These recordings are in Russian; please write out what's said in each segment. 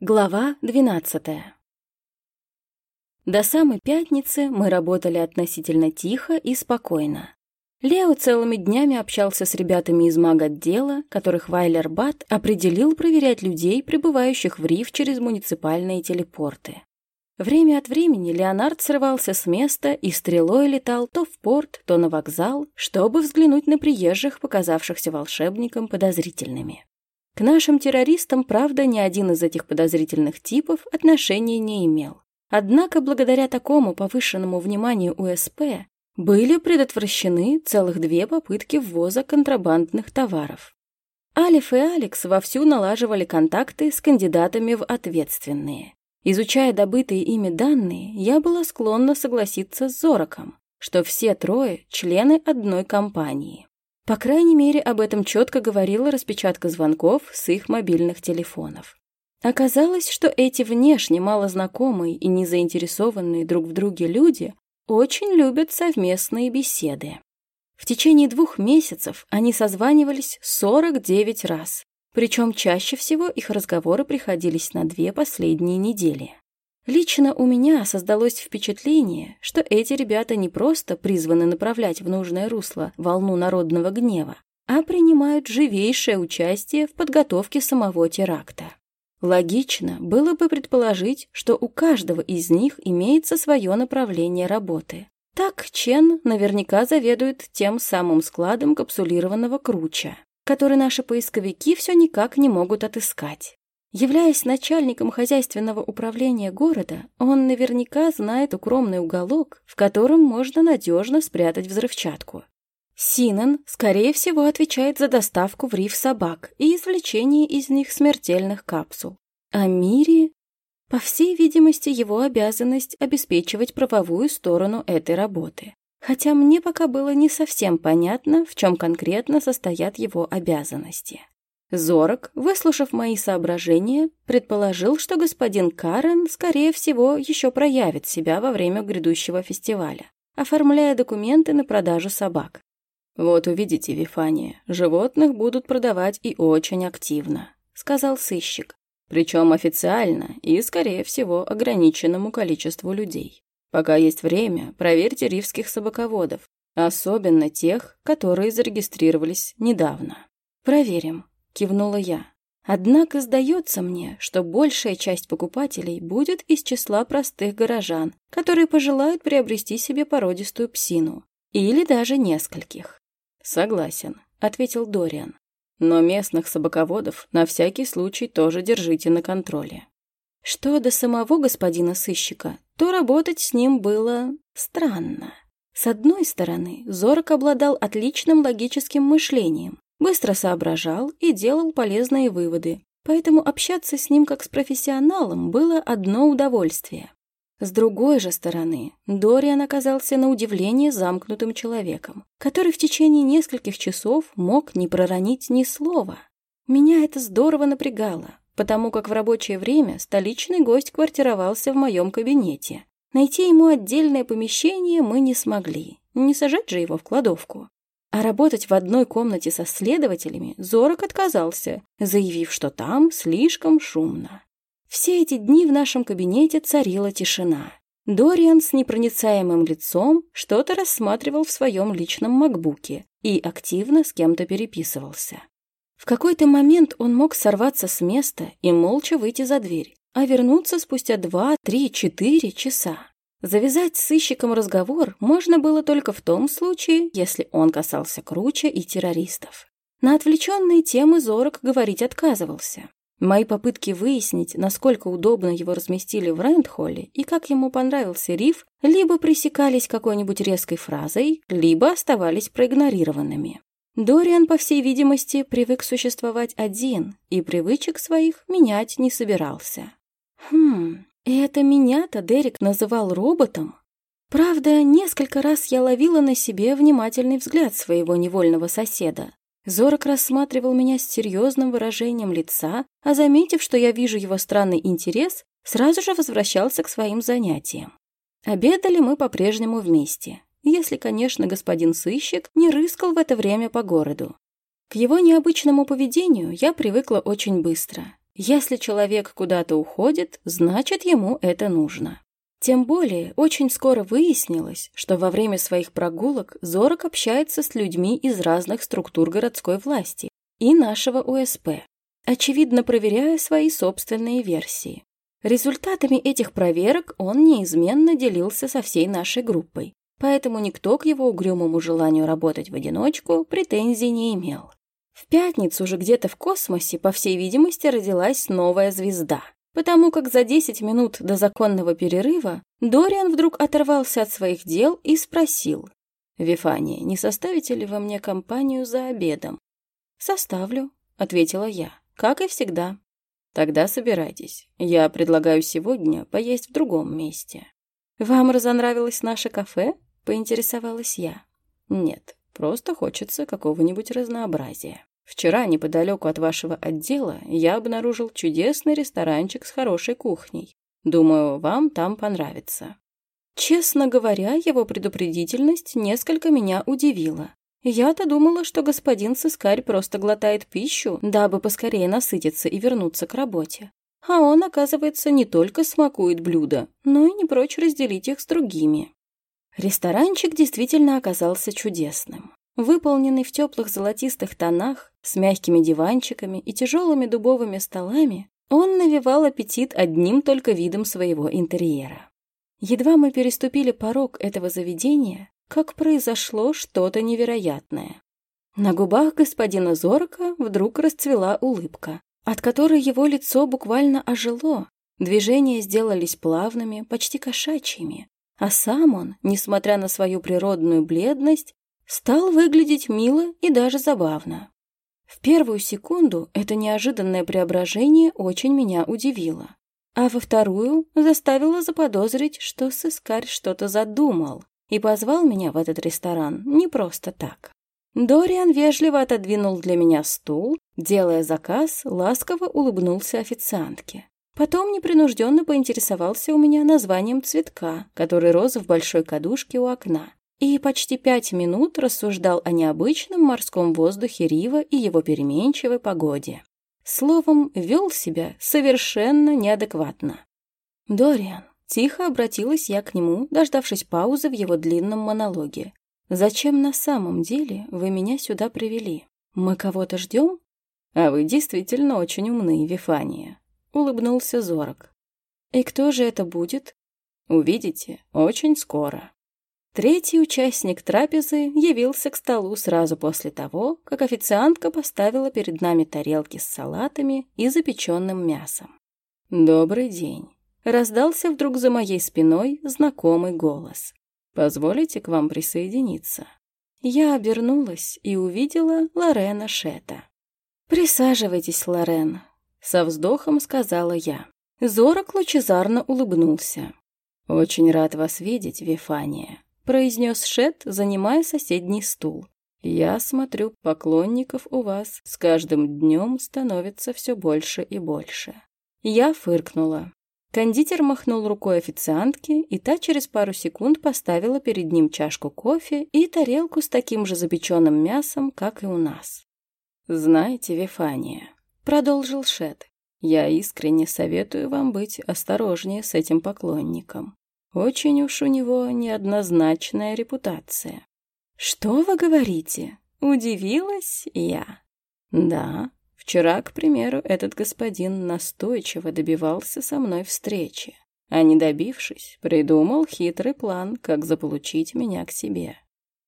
Глава 12 До самой пятницы мы работали относительно тихо и спокойно. Лео целыми днями общался с ребятами из маг-отдела, которых Вайлер Бат определил проверять людей, прибывающих в риф через муниципальные телепорты. Время от времени Леонард срывался с места и стрелой летал то в порт, то на вокзал, чтобы взглянуть на приезжих, показавшихся волшебникам подозрительными. К нашим террористам, правда, ни один из этих подозрительных типов отношения не имел. Однако, благодаря такому повышенному вниманию УСП, были предотвращены целых две попытки ввоза контрабандных товаров. Алиф и Алекс вовсю налаживали контакты с кандидатами в ответственные. Изучая добытые ими данные, я была склонна согласиться с Зороком, что все трое – члены одной компании. По крайней мере, об этом четко говорила распечатка звонков с их мобильных телефонов. Оказалось, что эти внешне малознакомые и не заинтересованные друг в друге люди очень любят совместные беседы. В течение двух месяцев они созванивались 49 раз, причем чаще всего их разговоры приходились на две последние недели. Лично у меня создалось впечатление, что эти ребята не просто призваны направлять в нужное русло волну народного гнева, а принимают живейшее участие в подготовке самого теракта. Логично было бы предположить, что у каждого из них имеется свое направление работы. Так Чен наверняка заведует тем самым складом капсулированного круча, который наши поисковики все никак не могут отыскать. Являясь начальником хозяйственного управления города, он наверняка знает укромный уголок, в котором можно надежно спрятать взрывчатку. Синан, скорее всего, отвечает за доставку в риф собак и извлечение из них смертельных капсул. А Мири... По всей видимости, его обязанность обеспечивать правовую сторону этой работы. Хотя мне пока было не совсем понятно, в чем конкретно состоят его обязанности. Зорок, выслушав мои соображения, предположил, что господин Карен, скорее всего, еще проявит себя во время грядущего фестиваля, оформляя документы на продажу собак. «Вот увидите, Вифания, животных будут продавать и очень активно», — сказал сыщик. «Причем официально и, скорее всего, ограниченному количеству людей. Пока есть время, проверьте ривских собаководов, особенно тех, которые зарегистрировались недавно». «Проверим», кивнула я. Однако сдается мне, что большая часть покупателей будет из числа простых горожан, которые пожелают приобрести себе породистую псину. Или даже нескольких. «Согласен», — ответил Дориан. «Но местных собаководов на всякий случай тоже держите на контроле». Что до самого господина сыщика, то работать с ним было странно. С одной стороны, Зорок обладал отличным логическим мышлением, быстро соображал и делал полезные выводы, поэтому общаться с ним как с профессионалом было одно удовольствие. С другой же стороны, Дориан оказался на удивление замкнутым человеком, который в течение нескольких часов мог не проронить ни слова. Меня это здорово напрягало, потому как в рабочее время столичный гость квартировался в моем кабинете. Найти ему отдельное помещение мы не смогли, не сажать же его в кладовку. А работать в одной комнате со следователями Зорок отказался, заявив, что там слишком шумно. Все эти дни в нашем кабинете царила тишина. Дориан с непроницаемым лицом что-то рассматривал в своем личном макбуке и активно с кем-то переписывался. В какой-то момент он мог сорваться с места и молча выйти за дверь, а вернуться спустя два, три, четыре часа. Завязать с сыщиком разговор можно было только в том случае, если он касался Круча и террористов. На отвлеченные темы Зорок говорить отказывался. Мои попытки выяснить, насколько удобно его разместили в Рэндхолле и как ему понравился риф, либо пресекались какой-нибудь резкой фразой, либо оставались проигнорированными. Дориан, по всей видимости, привык существовать один и привычек своих менять не собирался. Хм, и это меня-то Дерек называл роботом? Правда, несколько раз я ловила на себе внимательный взгляд своего невольного соседа. Зорок рассматривал меня с серьезным выражением лица, а заметив, что я вижу его странный интерес, сразу же возвращался к своим занятиям. Обедали мы по-прежнему вместе, если, конечно, господин сыщик не рыскал в это время по городу. К его необычному поведению я привыкла очень быстро Если человек куда-то уходит, значит, ему это нужно. Тем более, очень скоро выяснилось, что во время своих прогулок Зорок общается с людьми из разных структур городской власти и нашего УСП, очевидно проверяя свои собственные версии. Результатами этих проверок он неизменно делился со всей нашей группой, поэтому никто к его угрюмому желанию работать в одиночку претензий не имел. В пятницу же где-то в космосе, по всей видимости, родилась новая звезда, потому как за 10 минут до законного перерыва Дориан вдруг оторвался от своих дел и спросил, «Вифания, не составите ли вы мне компанию за обедом?» «Составлю», — ответила я, — «как и всегда». «Тогда собирайтесь. Я предлагаю сегодня поесть в другом месте». «Вам разонравилось наше кафе?» — поинтересовалась я. «Нет, просто хочется какого-нибудь разнообразия. Вчера неподалеку от вашего отдела я обнаружил чудесный ресторанчик с хорошей кухней. Думаю, вам там понравится». Честно говоря, его предупредительность несколько меня удивила. Я-то думала, что господин сыскарь просто глотает пищу, дабы поскорее насытиться и вернуться к работе. А он, оказывается, не только смакует блюда, но и не прочь разделить их с другими. Ресторанчик действительно оказался чудесным. Выполненный в теплых золотистых тонах, с мягкими диванчиками и тяжелыми дубовыми столами, он навевал аппетит одним только видом своего интерьера. Едва мы переступили порог этого заведения, как произошло что-то невероятное. На губах господина Зорка вдруг расцвела улыбка, от которой его лицо буквально ожило. Движения сделались плавными, почти кошачьими, а сам он, несмотря на свою природную бледность, стал выглядеть мило и даже забавно. В первую секунду это неожиданное преображение очень меня удивило, а во вторую заставило заподозрить, что сыскарь что-то задумал, и позвал меня в этот ресторан не просто так. Дориан вежливо отодвинул для меня стул, делая заказ, ласково улыбнулся официантке. Потом непринужденно поинтересовался у меня названием цветка, который рос в большой кадушке у окна, и почти пять минут рассуждал о необычном морском воздухе Рива и его переменчивой погоде. Словом, вел себя совершенно неадекватно. «Дориан, Тихо обратилась я к нему, дождавшись паузы в его длинном монологе. «Зачем на самом деле вы меня сюда привели? Мы кого-то ждем?» «А вы действительно очень умны, Вифания», — улыбнулся Зорок. «И кто же это будет?» «Увидите, очень скоро». Третий участник трапезы явился к столу сразу после того, как официантка поставила перед нами тарелки с салатами и запеченным мясом. «Добрый день раздался вдруг за моей спиной знакомый голос. «Позволите к вам присоединиться?» Я обернулась и увидела Лорена Шета. «Присаживайтесь, Лорен», — со вздохом сказала я. Зорок лучезарно улыбнулся. «Очень рад вас видеть, Вифания», — произнес Шет, занимая соседний стул. «Я смотрю, поклонников у вас с каждым днем становится все больше и больше». Я фыркнула. Кондитер махнул рукой официантке, и та через пару секунд поставила перед ним чашку кофе и тарелку с таким же запеченным мясом, как и у нас. «Знаете, Вифания», — продолжил Шет, — «я искренне советую вам быть осторожнее с этим поклонником. Очень уж у него неоднозначная репутация». «Что вы говорите?» — удивилась я. «Да, Вчера, к примеру, этот господин настойчиво добивался со мной встречи, а не добившись, придумал хитрый план, как заполучить меня к себе.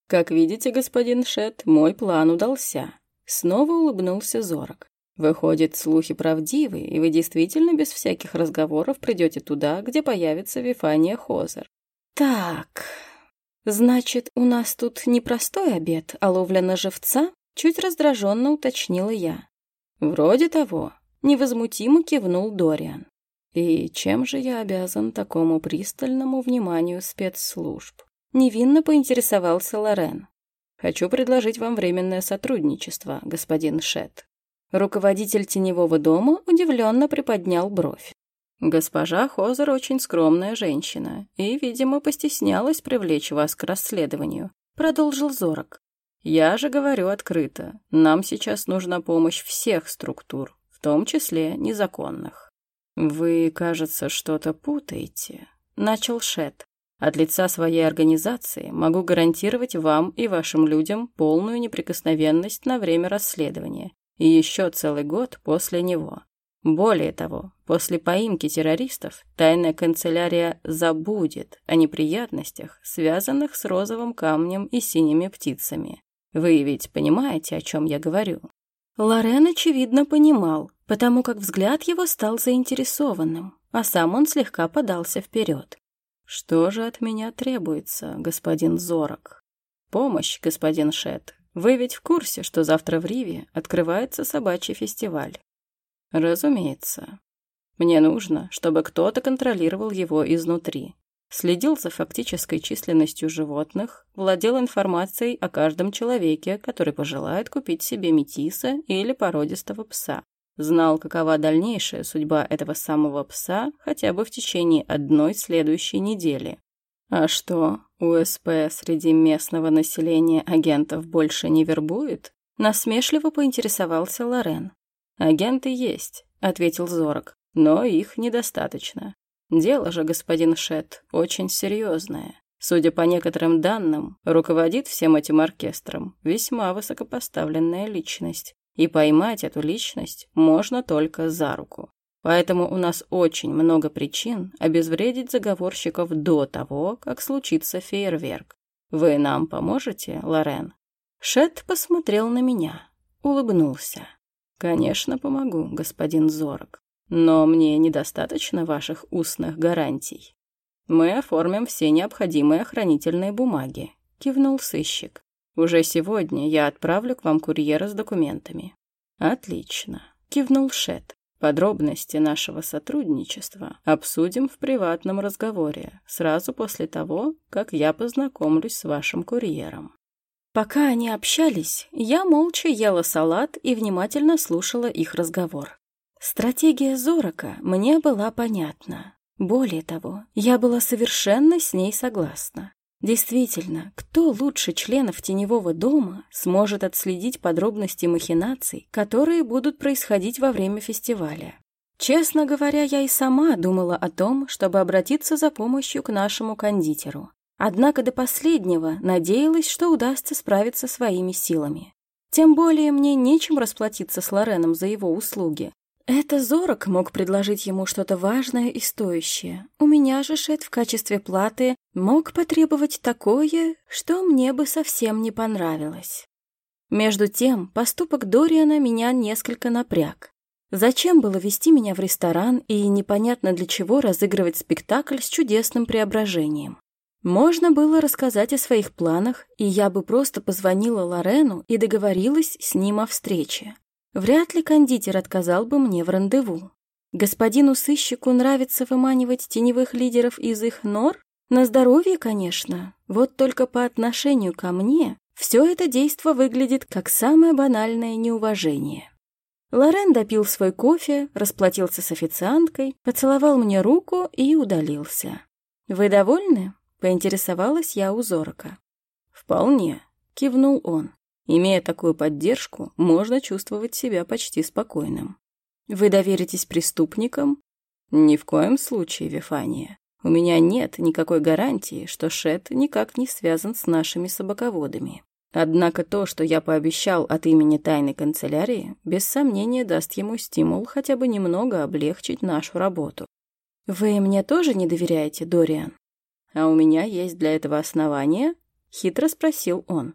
Как видите, господин Шет, мой план удался. Снова улыбнулся Зорок. Выходит, слухи правдивы, и вы действительно без всяких разговоров придете туда, где появится Вифания Хозер. Так, значит, у нас тут не простой обед, а ловля на живца? Чуть раздраженно уточнила я. «Вроде того», — невозмутимо кивнул Дориан. «И чем же я обязан такому пристальному вниманию спецслужб?» Невинно поинтересовался Лорен. «Хочу предложить вам временное сотрудничество, господин Шет». Руководитель теневого дома удивленно приподнял бровь. «Госпожа Хозер очень скромная женщина и, видимо, постеснялась привлечь вас к расследованию», — продолжил Зорок. Я же говорю открыто, нам сейчас нужна помощь всех структур, в том числе незаконных. «Вы, кажется, что-то путаете», — начал Шет. «От лица своей организации могу гарантировать вам и вашим людям полную неприкосновенность на время расследования и еще целый год после него. Более того, после поимки террористов тайная канцелярия забудет о неприятностях, связанных с розовым камнем и синими птицами. Вы ведь понимаете, о чем я говорю? Лорен, очевидно, понимал, потому как взгляд его стал заинтересованным, а сам он слегка подался вперед. «Что же от меня требуется, господин Зорок?» «Помощь, господин Шет. Вы ведь в курсе, что завтра в Риве открывается собачий фестиваль?» Разумеется. Мне нужно, чтобы кто-то контролировал его изнутри. Следил за фактической численностью животных, владел информацией о каждом человеке, который пожелает купить себе метиса или породистого пса. Знал, какова дальнейшая судьба этого самого пса хотя бы в течение одной следующей недели. А что, УСП среди местного населения агентов больше не вербует? Насмешливо поинтересовался Лорен. «Агенты есть», — ответил Зорок, — «но их недостаточно. Дело же, господин Шет, очень серьезное. Судя по некоторым данным, руководит всем этим оркестром весьма высокопоставленная личность, и поймать эту личность можно только за руку. Поэтому у нас очень много причин обезвредить заговорщиков до того, как случится фейерверк. Вы нам поможете, Лорен?» Шет посмотрел на меня, улыбнулся. «Конечно, помогу, господин Зорок. Но мне недостаточно ваших устных гарантий. Мы оформим все необходимые охранительные бумаги», — кивнул сыщик. «Уже сегодня я отправлю к вам курьера с документами». «Отлично», — кивнул Шет. «Подробности нашего сотрудничества обсудим в приватном разговоре, сразу после того, как я познакомлюсь с вашим курьером». Пока они общались, я молча ела салат и внимательно слушала их разговор. Стратегия Зорока мне была понятна. Более того, я была совершенно с ней согласна. Действительно, кто лучше членов теневого дома сможет отследить подробности махинаций, которые будут происходить во время фестиваля? Честно говоря, я и сама думала о том, чтобы обратиться за помощью к нашему кондитеру. Однако до последнего надеялась, что удастся справиться своими силами. Тем более мне нечем расплатиться с Лореном за его услуги. Это Зорок мог предложить ему что-то важное и стоящее. У меня же Шет в качестве платы мог потребовать такое, что мне бы совсем не понравилось. Между тем, поступок Дориана меня несколько напряг. Зачем было вести меня в ресторан и непонятно для чего разыгрывать спектакль с чудесным преображением? Можно было рассказать о своих планах, и я бы просто позвонила Лорену и договорилась с ним о встрече. Вряд ли кондитер отказал бы мне в рандеву. Господину сыщику нравится выманивать теневых лидеров из их нор? На здоровье, конечно. Вот только по отношению ко мне все это действо выглядит как самое банальное неуважение. Лорен допил свой кофе, расплатился с официанткой, поцеловал мне руку и удалился. «Вы довольны?» Поинтересовалась я у Зорока. «Вполне», — кивнул он. «Имея такую поддержку, можно чувствовать себя почти спокойным». «Вы доверитесь преступникам?» «Ни в коем случае, Вифания. У меня нет никакой гарантии, что Шет никак не связан с нашими собаководами. Однако то, что я пообещал от имени тайной канцелярии, без сомнения даст ему стимул хотя бы немного облегчить нашу работу. Вы мне тоже не доверяете, Дориан? «А у меня есть для этого основания?» — хитро спросил он.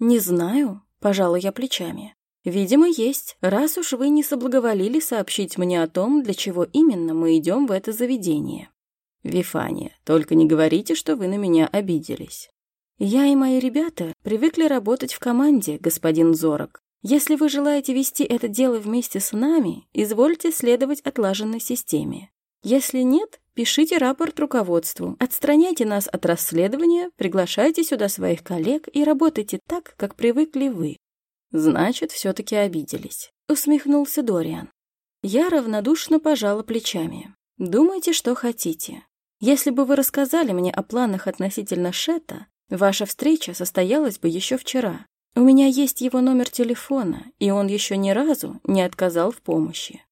«Не знаю», — пожала я плечами. «Видимо, есть, раз уж вы не соблаговолили сообщить мне о том, для чего именно мы идем в это заведение». «Вифания, только не говорите, что вы на меня обиделись». «Я и мои ребята привыкли работать в команде, господин Зорок. Если вы желаете вести это дело вместе с нами, извольте следовать отлаженной системе. Если нет, пишите рапорт руководству, отстраняйте нас от расследования, приглашайте сюда своих коллег и работайте так, как привыкли вы. Значит, все-таки обиделись. Усмехнулся Дориан. Я равнодушно пожала плечами. Думайте, что хотите. Если бы вы рассказали мне о планах относительно Шета, ваша встреча состоялась бы еще вчера. У меня есть его номер телефона, и он еще ни разу не отказал в помощи.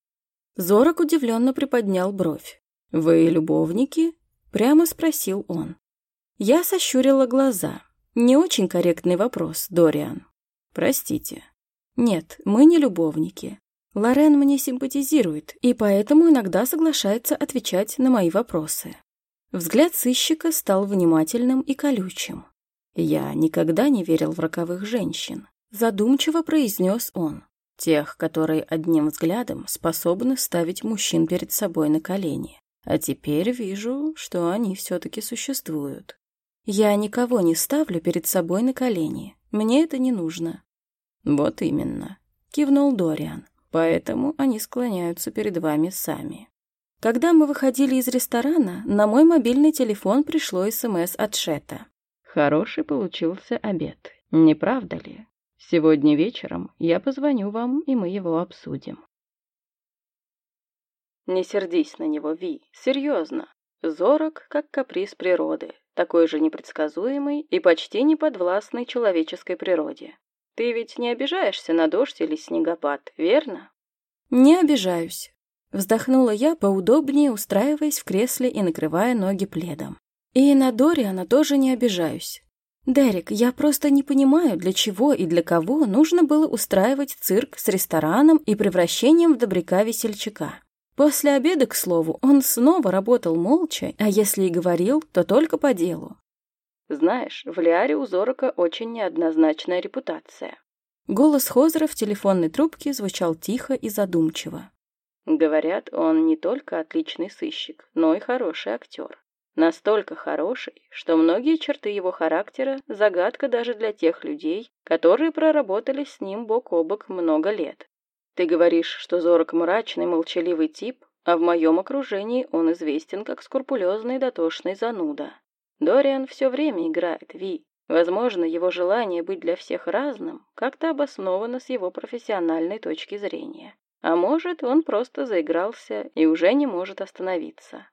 Зорок удивленно приподнял бровь. «Вы любовники?» — прямо спросил он. Я сощурила глаза. Не очень корректный вопрос, Дориан. Простите. Нет, мы не любовники. Лорен мне симпатизирует, и поэтому иногда соглашается отвечать на мои вопросы. Взгляд сыщика стал внимательным и колючим. «Я никогда не верил в роковых женщин», — задумчиво произнес он. «Тех, которые одним взглядом способны ставить мужчин перед собой на колени. А теперь вижу, что они все-таки существуют. Я никого не ставлю перед собой на колени. Мне это не нужно». «Вот именно», — кивнул Дориан. «Поэтому они склоняются перед вами сами». Когда мы выходили из ресторана, на мой мобильный телефон пришло СМС от Шета. Хороший получился обед, не правда ли? Сегодня вечером я позвоню вам, и мы его обсудим. Не сердись на него, Ви, серьезно. Зорок, как каприз природы, такой же непредсказуемый и почти неподвластный человеческой природе. Ты ведь не обижаешься на дождь или снегопад, верно? Не обижаюсь. Вздохнула я поудобнее, устраиваясь в кресле и накрывая ноги пледом. И на Дориана тоже не обижаюсь. Дерек, я просто не понимаю, для чего и для кого нужно было устраивать цирк с рестораном и превращением в добряка-весельчака. После обеда, к слову, он снова работал молча, а если и говорил, то только по делу. Знаешь, в Лиаре у Зорока очень неоднозначная репутация. Голос Хозера в телефонной трубке звучал тихо и задумчиво. Говорят, он не только отличный сыщик, но и хороший актер. Настолько хороший, что многие черты его характера – загадка даже для тех людей, которые проработали с ним бок о бок много лет. Ты говоришь, что Зорок мрачный, молчаливый тип, а в моем окружении он известен как скрупулезный дотошный зануда. Дориан все время играет Ви. Возможно, его желание быть для всех разным как-то обосновано с его профессиональной точки зрения. А может, он просто заигрался и уже не может остановиться.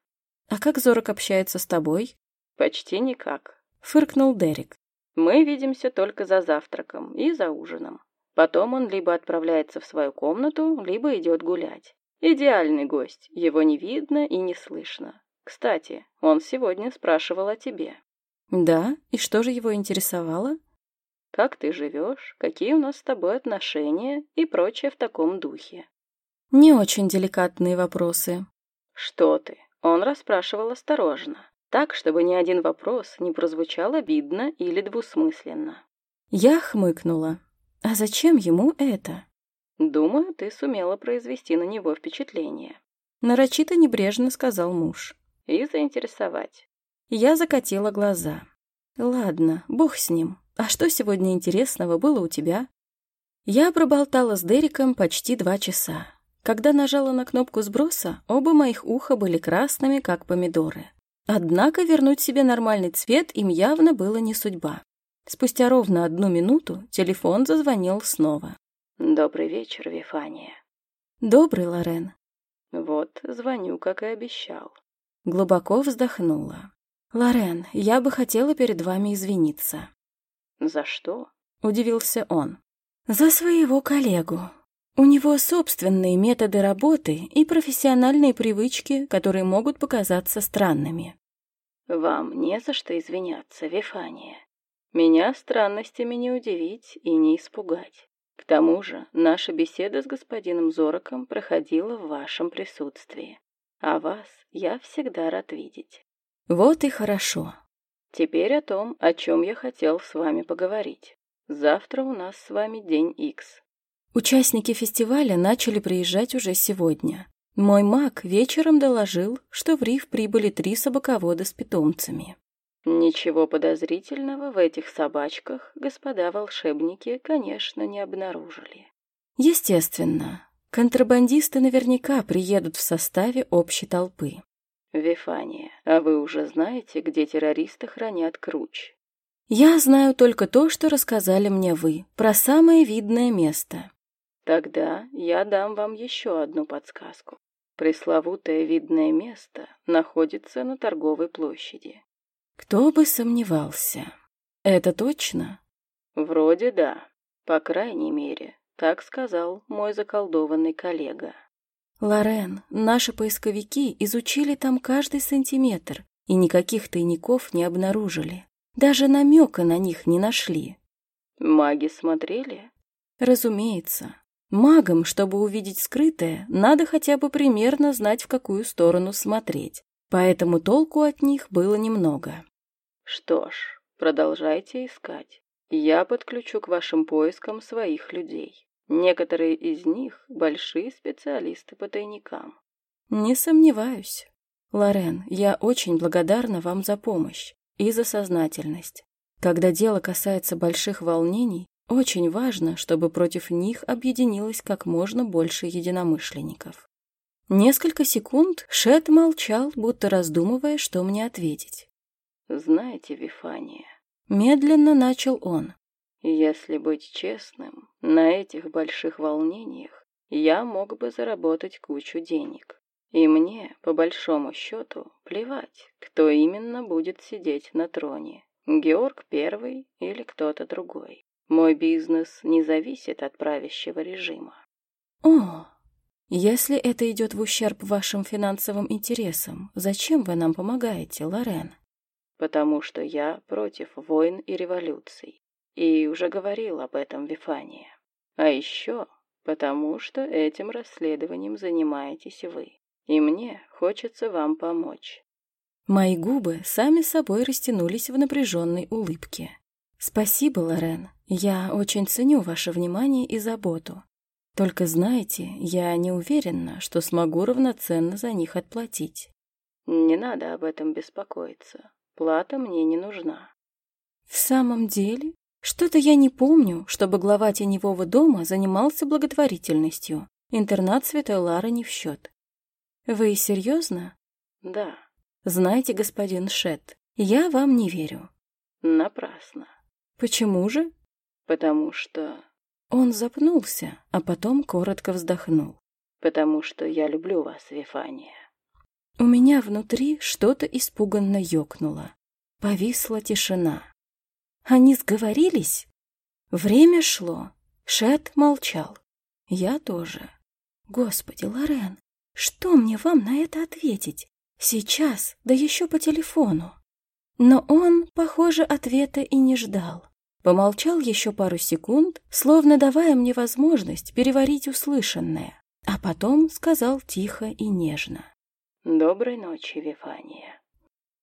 «А как Зорок общается с тобой?» «Почти никак», — фыркнул Дерек. «Мы видимся только за завтраком и за ужином. Потом он либо отправляется в свою комнату, либо идет гулять. Идеальный гость, его не видно и не слышно. Кстати, он сегодня спрашивал о тебе». «Да? И что же его интересовало?» «Как ты живешь? Какие у нас с тобой отношения?» и прочее в таком духе. Не очень деликатные вопросы. Что ты? Он расспрашивал осторожно, так, чтобы ни один вопрос не прозвучал обидно или двусмысленно. Я хмыкнула. А зачем ему это? Думаю, ты сумела произвести на него впечатление. Нарочито небрежно сказал муж. И заинтересовать. Я закатила глаза. Ладно, бог с ним. А что сегодня интересного было у тебя? Я проболтала с Дериком почти два часа. Когда нажала на кнопку сброса, оба моих уха были красными, как помидоры. Однако вернуть себе нормальный цвет им явно было не судьба. Спустя ровно одну минуту телефон зазвонил снова. «Добрый вечер, Вифания». «Добрый, Лорен». «Вот, звоню, как и обещал». Глубоко вздохнула. «Лорен, я бы хотела перед вами извиниться». «За что?» — удивился он. «За своего коллегу. У него собственные методы работы и профессиональные привычки, которые могут показаться странными. «Вам не за что извиняться, Вифания. Меня странностями не удивить и не испугать. К тому же наша беседа с господином Зороком проходила в вашем присутствии. А вас я всегда рад видеть». «Вот и хорошо. Теперь о том, о чем я хотел с вами поговорить. Завтра у нас с вами день Икс. Участники фестиваля начали приезжать уже сегодня. Мой маг вечером доложил, что в риф прибыли три собаковода с питомцами. Ничего подозрительного в этих собачках господа волшебники, конечно, не обнаружили. Естественно, контрабандисты наверняка приедут в составе общей толпы. Вифания, а вы уже знаете, где террористы хранят круч? Я знаю только то, что рассказали мне вы, про самое видное место. Тогда я дам вам еще одну подсказку. Пресловутое видное место находится на торговой площади. Кто бы сомневался. Это точно? Вроде да. По крайней мере, так сказал мой заколдованный коллега. Лорен, наши поисковики изучили там каждый сантиметр и никаких тайников не обнаружили. Даже намека на них не нашли. Маги смотрели? Разумеется. Магам, чтобы увидеть скрытое, надо хотя бы примерно знать, в какую сторону смотреть. Поэтому толку от них было немного. Что ж, продолжайте искать. Я подключу к вашим поискам своих людей. Некоторые из них – большие специалисты по тайникам. Не сомневаюсь. Лорен, я очень благодарна вам за помощь и за сознательность. Когда дело касается больших волнений, очень важно, чтобы против них объединилось как можно больше единомышленников. Несколько секунд Шет молчал, будто раздумывая, что мне ответить. «Знаете, Вифания...» Медленно начал он. «Если быть честным, на этих больших волнениях я мог бы заработать кучу денег. И мне, по большому счету, плевать, кто именно будет сидеть на троне. Георг Первый или кто-то другой. Мой бизнес не зависит от правящего режима. О, если это идет в ущерб вашим финансовым интересам, зачем вы нам помогаете, Лорен? Потому что я против войн и революций. И уже говорил об этом Вифания. А еще потому что этим расследованием занимаетесь вы. И мне хочется вам помочь. Мои губы сами собой растянулись в напряженной улыбке. «Спасибо, Лорен. Я очень ценю ваше внимание и заботу. Только знаете, я не уверена, что смогу равноценно за них отплатить». «Не надо об этом беспокоиться. Плата мне не нужна». «В самом деле? Что-то я не помню, чтобы глава теневого дома занимался благотворительностью. Интернат Святой Лары не в счет». «Вы серьезно?» «Да». Знаете, господин Шет, я вам не верю. Напрасно. Почему же? Потому что... Он запнулся, а потом коротко вздохнул. Потому что я люблю вас, Вифания. У меня внутри что-то испуганно ёкнуло. Повисла тишина. Они сговорились? Время шло. Шет молчал. Я тоже. Господи, Лорен, что мне вам на это ответить? Сейчас, да еще по телефону. Но он, похоже, ответа и не ждал. Помолчал еще пару секунд, словно давая мне возможность переварить услышанное, а потом сказал тихо и нежно. «Доброй ночи, Вифания».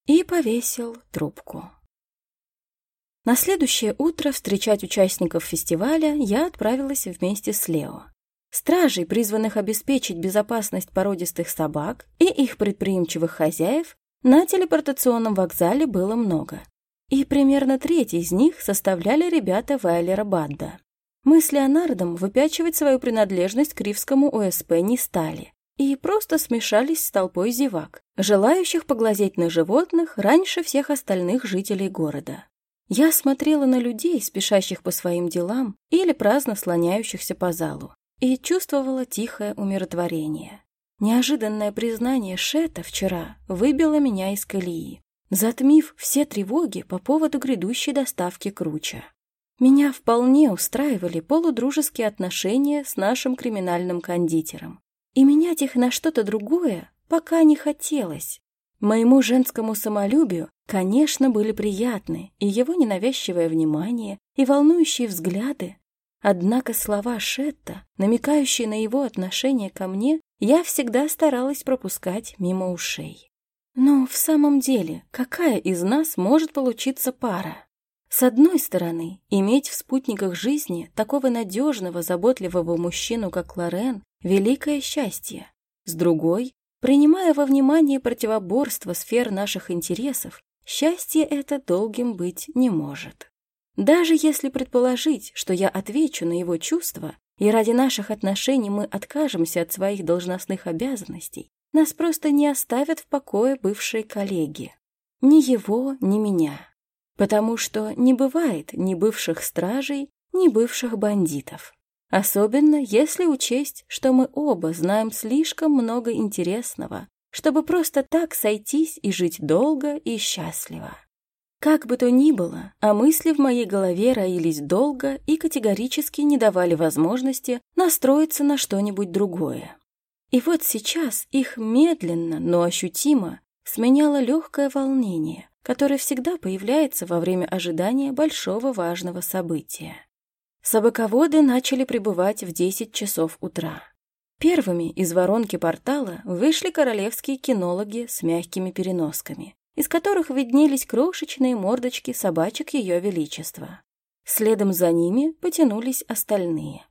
И повесил трубку. На следующее утро встречать участников фестиваля я отправилась вместе с Лео. Стражей, призванных обеспечить безопасность породистых собак и их предприимчивых хозяев, на телепортационном вокзале было много. И примерно треть из них составляли ребята Вайлера Бадда. Мы с Леонардом выпячивать свою принадлежность к Ривскому ОСП не стали и просто смешались с толпой зевак, желающих поглазеть на животных раньше всех остальных жителей города. Я смотрела на людей, спешащих по своим делам или праздно слоняющихся по залу и чувствовала тихое умиротворение. Неожиданное признание Шета вчера выбило меня из колеи, затмив все тревоги по поводу грядущей доставки круча. Меня вполне устраивали полудружеские отношения с нашим криминальным кондитером, и менять их на что-то другое пока не хотелось. Моему женскому самолюбию, конечно, были приятны и его ненавязчивое внимание, и волнующие взгляды, Однако слова Шетта, намекающие на его отношение ко мне, я всегда старалась пропускать мимо ушей. Но в самом деле, какая из нас может получиться пара? С одной стороны, иметь в спутниках жизни такого надежного, заботливого мужчину, как Лорен, великое счастье. С другой, принимая во внимание противоборство сфер наших интересов, счастье это долгим быть не может. Даже если предположить, что я отвечу на его чувства, и ради наших отношений мы откажемся от своих должностных обязанностей, нас просто не оставят в покое бывшие коллеги. Ни его, ни меня. Потому что не бывает ни бывших стражей, ни бывших бандитов. Особенно если учесть, что мы оба знаем слишком много интересного, чтобы просто так сойтись и жить долго и счастливо. Как бы то ни было, а мысли в моей голове роились долго и категорически не давали возможности настроиться на что-нибудь другое. И вот сейчас их медленно, но ощутимо сменяло легкое волнение, которое всегда появляется во время ожидания большого важного события. Собаководы начали прибывать в 10 часов утра. Первыми из воронки портала вышли королевские кинологи с мягкими переносками из которых виднелись крошечные мордочки собачек Ее Величества. Следом за ними потянулись остальные.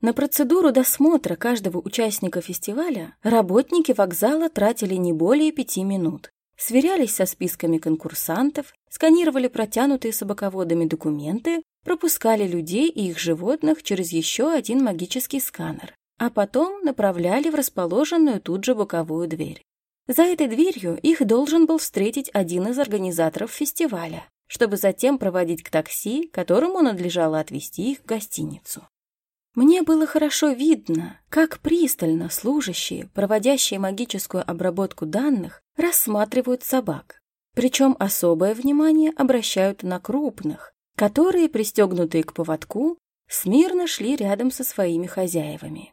На процедуру досмотра каждого участника фестиваля работники вокзала тратили не более пяти минут. Сверялись со списками конкурсантов, сканировали протянутые собаководами документы, пропускали людей и их животных через еще один магический сканер, а потом направляли в расположенную тут же боковую дверь. За этой дверью их должен был встретить один из организаторов фестиваля, чтобы затем проводить к такси, которому надлежало отвезти их в гостиницу. Мне было хорошо видно, как пристально служащие, проводящие магическую обработку данных, рассматривают собак. Причем особое внимание обращают на крупных, которые, пристегнутые к поводку, смирно шли рядом со своими хозяевами.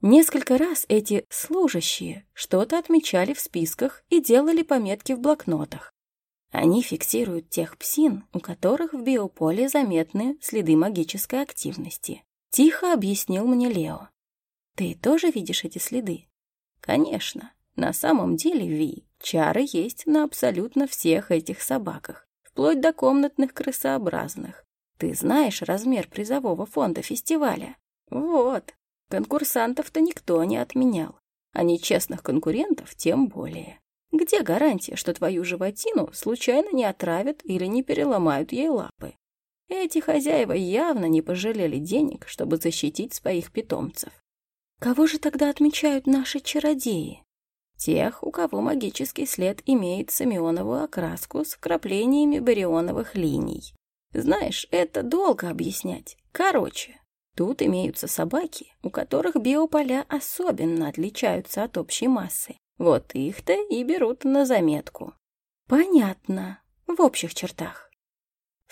Несколько раз эти служащие что-то отмечали в списках и делали пометки в блокнотах. Они фиксируют тех псин, у которых в биополе заметны следы магической активности. Тихо объяснил мне Лео. Ты тоже видишь эти следы? Конечно. На самом деле, Ви, чары есть на абсолютно всех этих собаках, вплоть до комнатных крысообразных. Ты знаешь размер призового фонда фестиваля? Вот, Конкурсантов-то никто не отменял, а нечестных конкурентов тем более. Где гарантия, что твою животину случайно не отравят или не переломают ей лапы? Эти хозяева явно не пожалели денег, чтобы защитить своих питомцев. Кого же тогда отмечают наши чародеи? Тех, у кого магический след имеет самионовую окраску с вкраплениями барионовых линий. Знаешь, это долго объяснять. Короче, Тут имеются собаки, у которых биополя особенно отличаются от общей массы. Вот их-то и берут на заметку. Понятно. В общих чертах.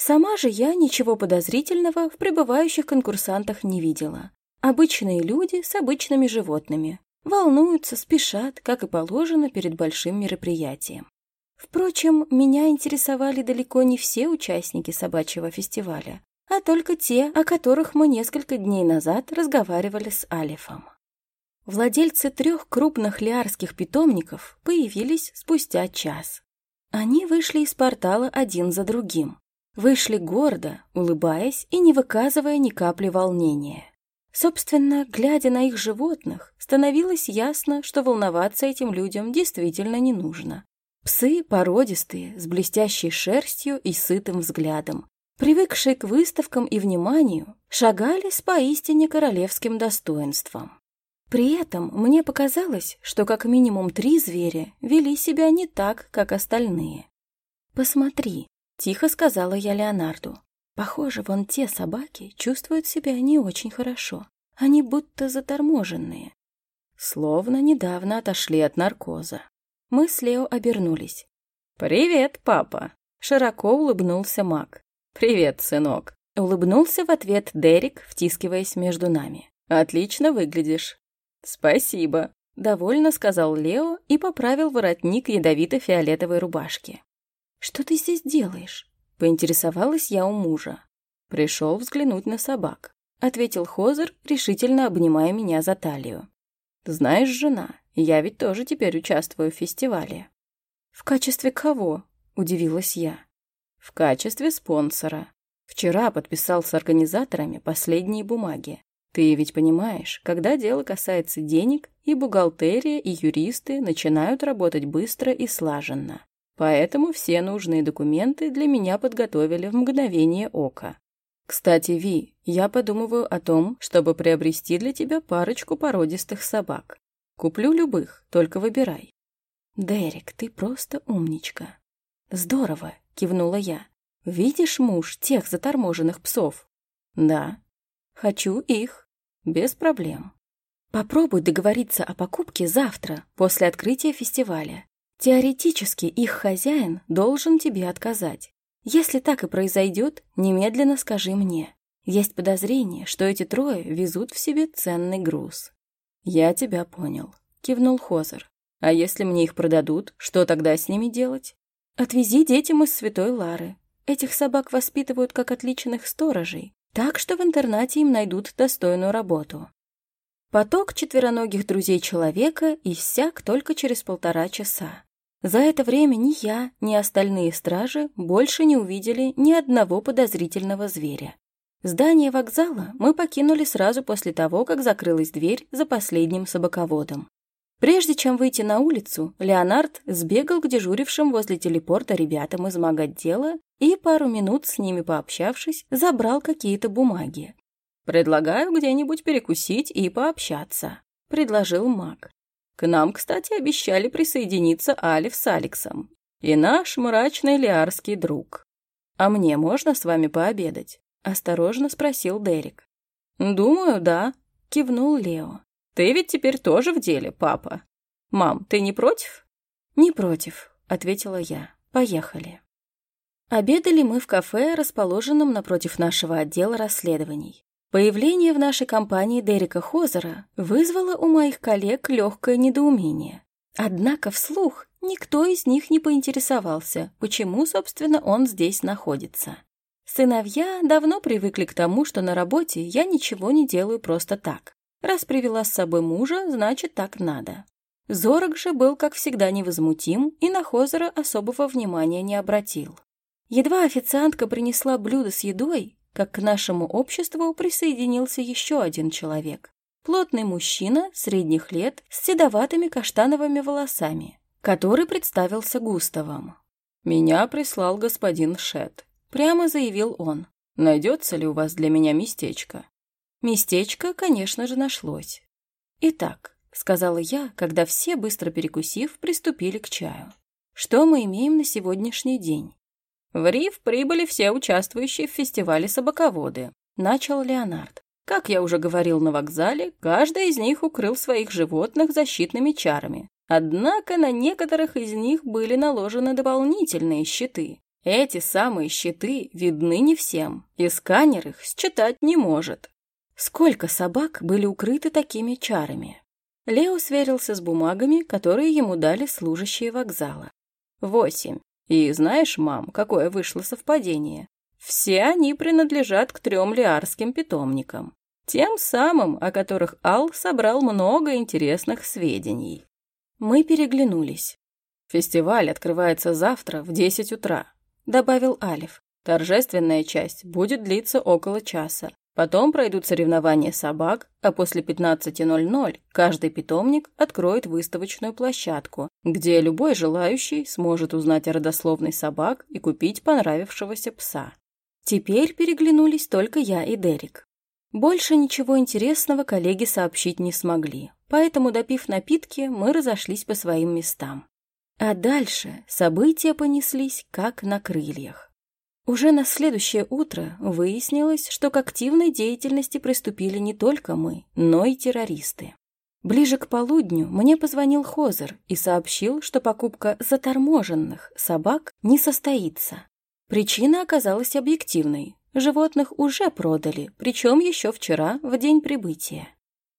Сама же я ничего подозрительного в пребывающих конкурсантах не видела. Обычные люди с обычными животными. Волнуются, спешат, как и положено перед большим мероприятием. Впрочем, меня интересовали далеко не все участники собачьего фестиваля а только те, о которых мы несколько дней назад разговаривали с Алифом. Владельцы трех крупных лиарских питомников появились спустя час. Они вышли из портала один за другим. Вышли гордо, улыбаясь и не выказывая ни капли волнения. Собственно, глядя на их животных, становилось ясно, что волноваться этим людям действительно не нужно. Псы породистые, с блестящей шерстью и сытым взглядом, привыкшие к выставкам и вниманию, шагали с поистине королевским достоинством. При этом мне показалось, что как минимум три зверя вели себя не так, как остальные. «Посмотри», — тихо сказала я Леонарду. «Похоже, вон те собаки чувствуют себя не очень хорошо. Они будто заторможенные. Словно недавно отошли от наркоза. Мы с Лео обернулись. «Привет, папа!» — широко улыбнулся Мак. «Привет, сынок!» — улыбнулся в ответ Дерек, втискиваясь между нами. «Отлично выглядишь». «Спасибо», — довольно сказал Лео и поправил воротник ядовито-фиолетовой рубашки. «Что ты здесь делаешь?» — поинтересовалась я у мужа. «Пришел взглянуть на собак», — ответил Хозер, решительно обнимая меня за талию. «Знаешь, жена, я ведь тоже теперь участвую в фестивале». «В качестве кого?» — удивилась я в качестве спонсора. Вчера подписал с организаторами последние бумаги. Ты ведь понимаешь, когда дело касается денег, и бухгалтерия, и юристы начинают работать быстро и слаженно. Поэтому все нужные документы для меня подготовили в мгновение ока. Кстати, Ви, я подумываю о том, чтобы приобрести для тебя парочку породистых собак. Куплю любых, только выбирай. Дерек, ты просто умничка. Здорово, — кивнула я. «Видишь, муж, тех заторможенных псов?» «Да». «Хочу их». «Без проблем». «Попробуй договориться о покупке завтра, после открытия фестиваля. Теоретически их хозяин должен тебе отказать. Если так и произойдет, немедленно скажи мне. Есть подозрение, что эти трое везут в себе ценный груз. «Я тебя понял», — кивнул Хозер. «А если мне их продадут, что тогда с ними делать?» «Отвези детям из Святой Лары. Этих собак воспитывают как отличных сторожей, так что в интернате им найдут достойную работу». Поток четвероногих друзей человека иссяк только через полтора часа. За это время ни я, ни остальные стражи больше не увидели ни одного подозрительного зверя. Здание вокзала мы покинули сразу после того, как закрылась дверь за последним собаководом. Прежде чем выйти на улицу, Леонард сбегал к дежурившим возле телепорта ребятам из маготдела и, пару минут с ними пообщавшись, забрал какие-то бумаги. «Предлагаю где-нибудь перекусить и пообщаться», — предложил маг. «К нам, кстати, обещали присоединиться Алиф с Алексом и наш мрачный лиарский друг. А мне можно с вами пообедать?» — осторожно спросил Дерек. «Думаю, да», — кивнул Лео. «Ты ведь теперь тоже в деле, папа. Мам, ты не против?» «Не против», — ответила я. «Поехали». Обедали мы в кафе, расположенном напротив нашего отдела расследований. Появление в нашей компании Дерека Хозера вызвало у моих коллег легкое недоумение. Однако вслух никто из них не поинтересовался, почему, собственно, он здесь находится. Сыновья давно привыкли к тому, что на работе я ничего не делаю просто так. Раз привела с собой мужа, значит, так надо. Зорок же был, как всегда, невозмутим и на Хозера особого внимания не обратил. Едва официантка принесла блюдо с едой, как к нашему обществу присоединился еще один человек. Плотный мужчина, средних лет, с седоватыми каштановыми волосами, который представился Густавом. «Меня прислал господин Шет», Прямо заявил он. «Найдется ли у вас для меня местечко?» Местечко, конечно же, нашлось. «Итак», — сказала я, когда все, быстро перекусив, приступили к чаю. «Что мы имеем на сегодняшний день?» «В Риф прибыли все участвующие в фестивале собаководы», — начал Леонард. «Как я уже говорил на вокзале, каждый из них укрыл своих животных защитными чарами. Однако на некоторых из них были наложены дополнительные щиты, эти самые щиты видны не всем, и сканер их считать не может. Сколько собак были укрыты такими чарами? Лео сверился с бумагами, которые ему дали служащие вокзала. Восемь. И знаешь, мам, какое вышло совпадение? Все они принадлежат к трем лиарским питомникам. Тем самым, о которых Ал собрал много интересных сведений. Мы переглянулись. Фестиваль открывается завтра в десять утра. — добавил Алиф. «Торжественная часть будет длиться около часа. Потом пройдут соревнования собак, а после 15.00 каждый питомник откроет выставочную площадку, где любой желающий сможет узнать о родословной собак и купить понравившегося пса. Теперь переглянулись только я и Дерек. Больше ничего интересного коллеги сообщить не смогли, поэтому, допив напитки, мы разошлись по своим местам. А дальше события понеслись как на крыльях. Уже на следующее утро выяснилось, что к активной деятельности приступили не только мы, но и террористы. Ближе к полудню мне позвонил Хозер и сообщил, что покупка заторможенных собак не состоится. Причина оказалась объективной. Животных уже продали, причем еще вчера, в день прибытия.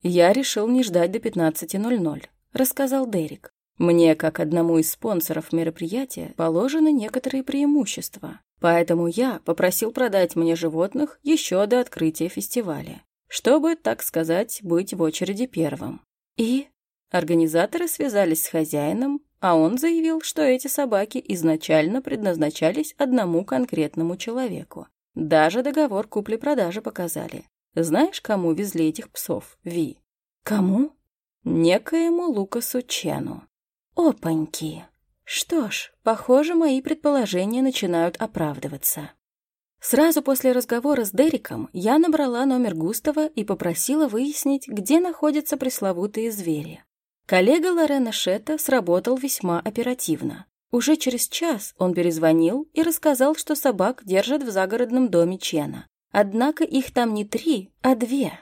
«Я решил не ждать до 15.00», — рассказал Дерек. Мне, как одному из спонсоров мероприятия, положены некоторые преимущества, поэтому я попросил продать мне животных еще до открытия фестиваля, чтобы, так сказать, быть в очереди первым. И организаторы связались с хозяином, а он заявил, что эти собаки изначально предназначались одному конкретному человеку. Даже договор купли-продажи показали. Знаешь, кому везли этих псов, Ви? Кому? Некоему Лукасу Чену. Опаньки! Что ж, похоже, мои предположения начинают оправдываться. Сразу после разговора с Дериком я набрала номер Густава и попросила выяснить, где находятся пресловутые звери. Коллега Лорена Шета сработал весьма оперативно. Уже через час он перезвонил и рассказал, что собак держат в загородном доме Чена. Однако их там не три, а две.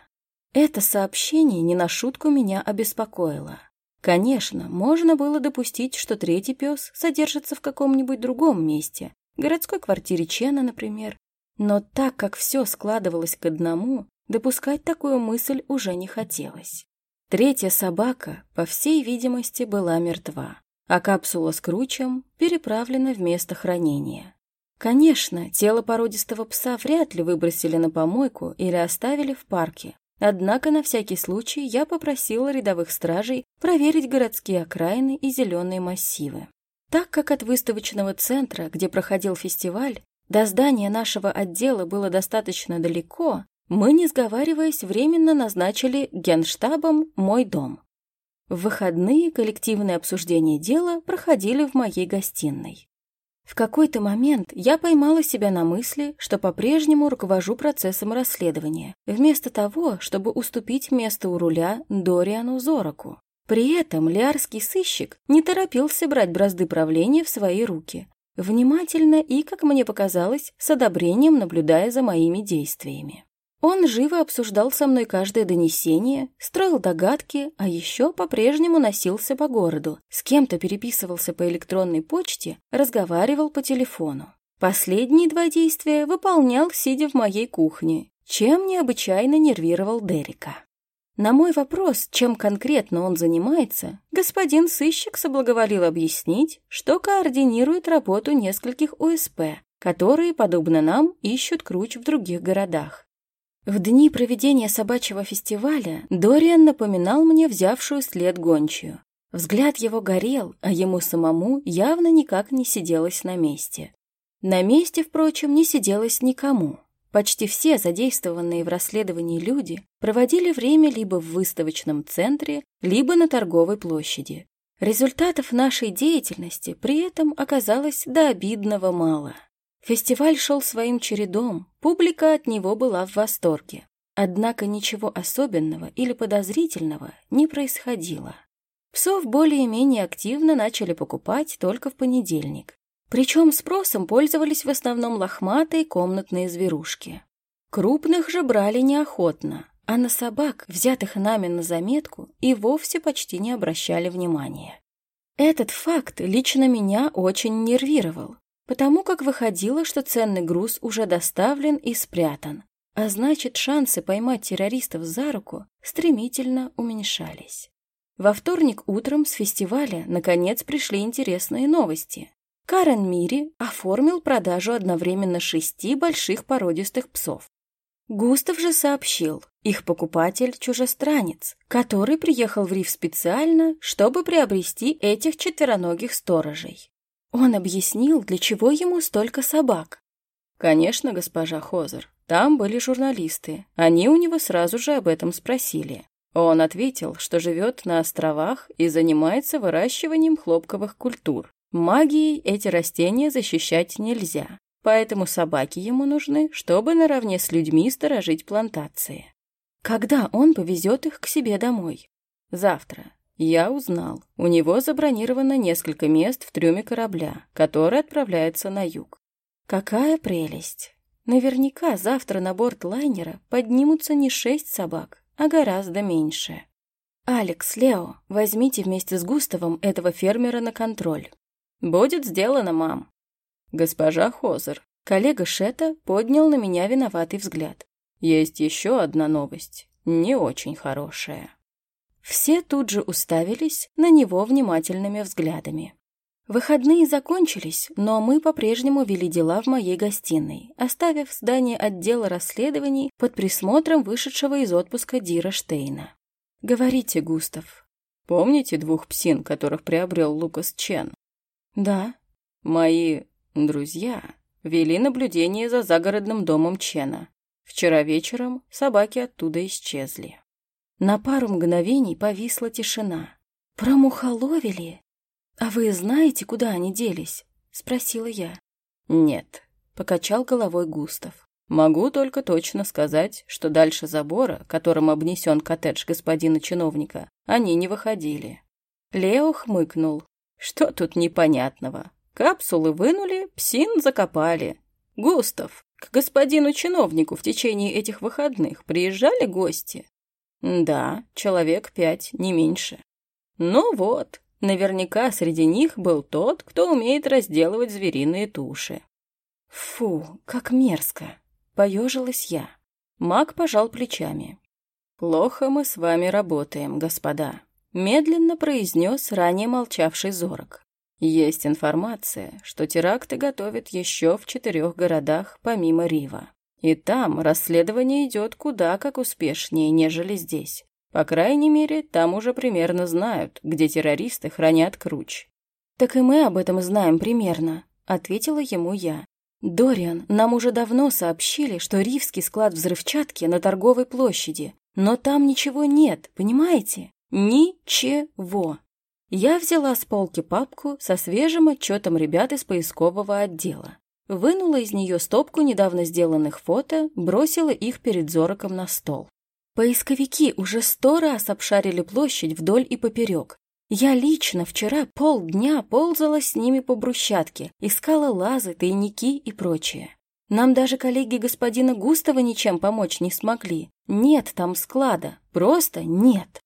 Это сообщение не на шутку меня обеспокоило. Конечно, можно было допустить, что третий пес содержится в каком-нибудь другом месте, городской квартире Чена, например. Но так как все складывалось к одному, допускать такую мысль уже не хотелось. Третья собака, по всей видимости, была мертва, а капсула с кручем переправлена в место хранения. Конечно, тело породистого пса вряд ли выбросили на помойку или оставили в парке. Однако на всякий случай я попросила рядовых стражей проверить городские окраины и зеленые массивы. Так как от выставочного центра, где проходил фестиваль, до здания нашего отдела было достаточно далеко, мы, не сговариваясь, временно назначили генштабом мой дом. В выходные коллективные обсуждения дела проходили в моей гостиной. В какой-то момент я поймала себя на мысли, что по-прежнему руковожу процессом расследования, вместо того, чтобы уступить место у руля Дориану Зораку. При этом лиарский сыщик не торопился брать бразды правления в свои руки, внимательно и, как мне показалось, с одобрением наблюдая за моими действиями. Он живо обсуждал со мной каждое донесение, строил догадки, а еще по-прежнему носился по городу, с кем-то переписывался по электронной почте, разговаривал по телефону. Последние два действия выполнял, сидя в моей кухне, чем необычайно нервировал Дерека. На мой вопрос, чем конкретно он занимается, господин сыщик соблаговолил объяснить, что координирует работу нескольких ОСП, которые, подобно нам, ищут круч в других городах. В дни проведения собачьего фестиваля Дориан напоминал мне взявшую след гончую. Взгляд его горел, а ему самому явно никак не сиделось на месте. На месте, впрочем, не сиделось никому. Почти все задействованные в расследовании люди проводили время либо в выставочном центре, либо на торговой площади. Результатов нашей деятельности при этом оказалось до обидного мало. Фестиваль шел своим чередом, публика от него была в восторге. Однако ничего особенного или подозрительного не происходило. Псов более-менее активно начали покупать только в понедельник. Причем спросом пользовались в основном лохматые комнатные зверушки. Крупных же брали неохотно, а на собак, взятых нами на заметку, и вовсе почти не обращали внимания. Этот факт лично меня очень нервировал, потому как выходило, что ценный груз уже доставлен и спрятан, а значит, шансы поймать террористов за руку стремительно уменьшались. Во вторник утром с фестиваля наконец пришли интересные новости. Карен Мири оформил продажу одновременно шести больших породистых псов. Густав же сообщил, их покупатель – чужестранец, который приехал в Риф специально, чтобы приобрести этих четвероногих сторожей. Он объяснил, для чего ему столько собак. Конечно, госпожа Хозер, там были журналисты. Они у него сразу же об этом спросили. Он ответил, что живет на островах и занимается выращиванием хлопковых культур. Магией эти растения защищать нельзя, поэтому собаки ему нужны, чтобы наравне с людьми сторожить плантации. Когда он повезет их к себе домой? Завтра. Я узнал, у него забронировано несколько мест в трюме корабля, который отправляется на юг. Какая прелесть! Наверняка завтра на борт лайнера поднимутся не шесть собак, а гораздо меньше. «Алекс, Лео, возьмите вместе с Густавом этого фермера на контроль. «Будет сделано, мам». «Госпожа Хозер». Коллега Шета поднял на меня виноватый взгляд. «Есть еще одна новость, не очень хорошая». Все тут же уставились на него внимательными взглядами. Выходные закончились, но мы по-прежнему вели дела в моей гостиной, оставив здание отдела расследований под присмотром вышедшего из отпуска Дира Штейна. «Говорите, Густав». «Помните двух псин, которых приобрел Лукас Чен?» Да. Мои друзья вели наблюдение за загородным домом Чена. Вчера вечером собаки оттуда исчезли. На пару мгновений повисла тишина. «Промухоловили? А вы знаете, куда они делись?» — спросила я. «Нет», — покачал головой Густав. «Могу только точно сказать, что дальше забора, которым обнесен коттедж господина чиновника, они не выходили». Лео хмыкнул, что тут непонятного? Капсулы вынули, псин закопали. Густав, к господину чиновнику в течение этих выходных приезжали гости? Да, человек пять, не меньше. Ну вот, наверняка среди них был тот, кто умеет разделывать звериные туши. Фу, как мерзко. Поежилась я. Маг пожал плечами. «Плохо мы с вами работаем, господа», — медленно произнес ранее молчавший Зорок. «Есть информация, что теракты готовят еще в четырех городах помимо Рива. И там расследование идет куда как успешнее, нежели здесь. По крайней мере, там уже примерно знают, где террористы хранят круч. «Так и мы об этом знаем примерно», — ответила ему я. «Дориан, нам уже давно сообщили, что Ривский склад взрывчатки на торговой площади, но там ничего нет, понимаете? Ничего». Я взяла с полки папку со свежим отчетом ребят из поискового отдела. Вынула из нее стопку недавно сделанных фото, бросила их перед Зороком на стол. Поисковики уже сто раз обшарили площадь вдоль и поперек. Я лично вчера полдня ползала с ними по брусчатке, искала лазы, тайники и прочее. Нам даже коллеги господина Густава ничем помочь не смогли. Нет там склада, просто нет.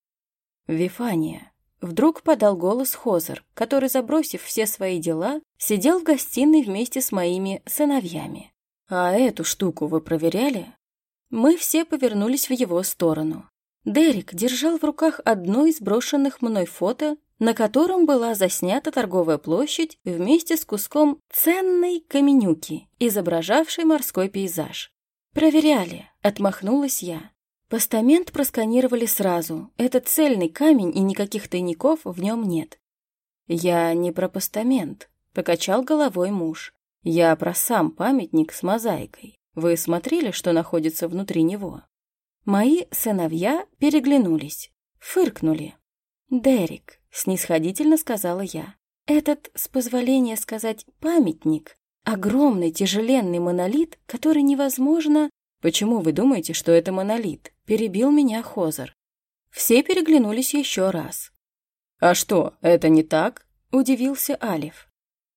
Вифания. Вдруг подал голос Хозер, который, забросив все свои дела, сидел в гостиной вместе с моими сыновьями. «А эту штуку вы проверяли?» Мы все повернулись в его сторону. Дерек держал в руках одно из брошенных мной фото, на котором была заснята торговая площадь вместе с куском ценной каменюки, изображавшей морской пейзаж. «Проверяли», — отмахнулась я. Постамент просканировали сразу. Это цельный камень, и никаких тайников в нем нет. «Я не про постамент», — покачал головой муж. «Я про сам памятник с мозаикой. Вы смотрели, что находится внутри него?» Мои сыновья переглянулись, фыркнули. «Дерек», — снисходительно сказала я, — «этот, с позволения сказать, памятник, огромный тяжеленный монолит, который невозможно...» «Почему вы думаете, что это монолит?» — перебил меня Хозер. Все переглянулись еще раз. «А что, это не так?» — удивился Алиф.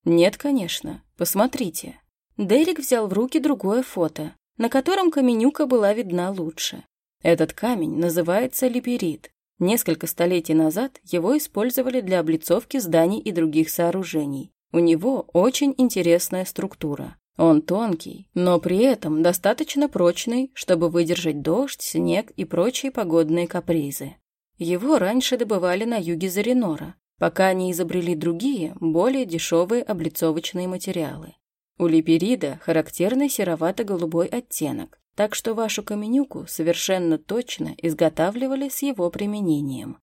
«Нет, конечно. Посмотрите». Дерек взял в руки другое фото, на котором Каменюка была видна лучше. Этот камень называется липерит. Несколько столетий назад его использовали для облицовки зданий и других сооружений. У него очень интересная структура. Он тонкий, но при этом достаточно прочный, чтобы выдержать дождь, снег и прочие погодные капризы. Его раньше добывали на юге Заринора, пока не изобрели другие, более дешевые облицовочные материалы. У липерида характерный серовато-голубой оттенок, так что вашу каменюку совершенно точно изготавливали с его применением.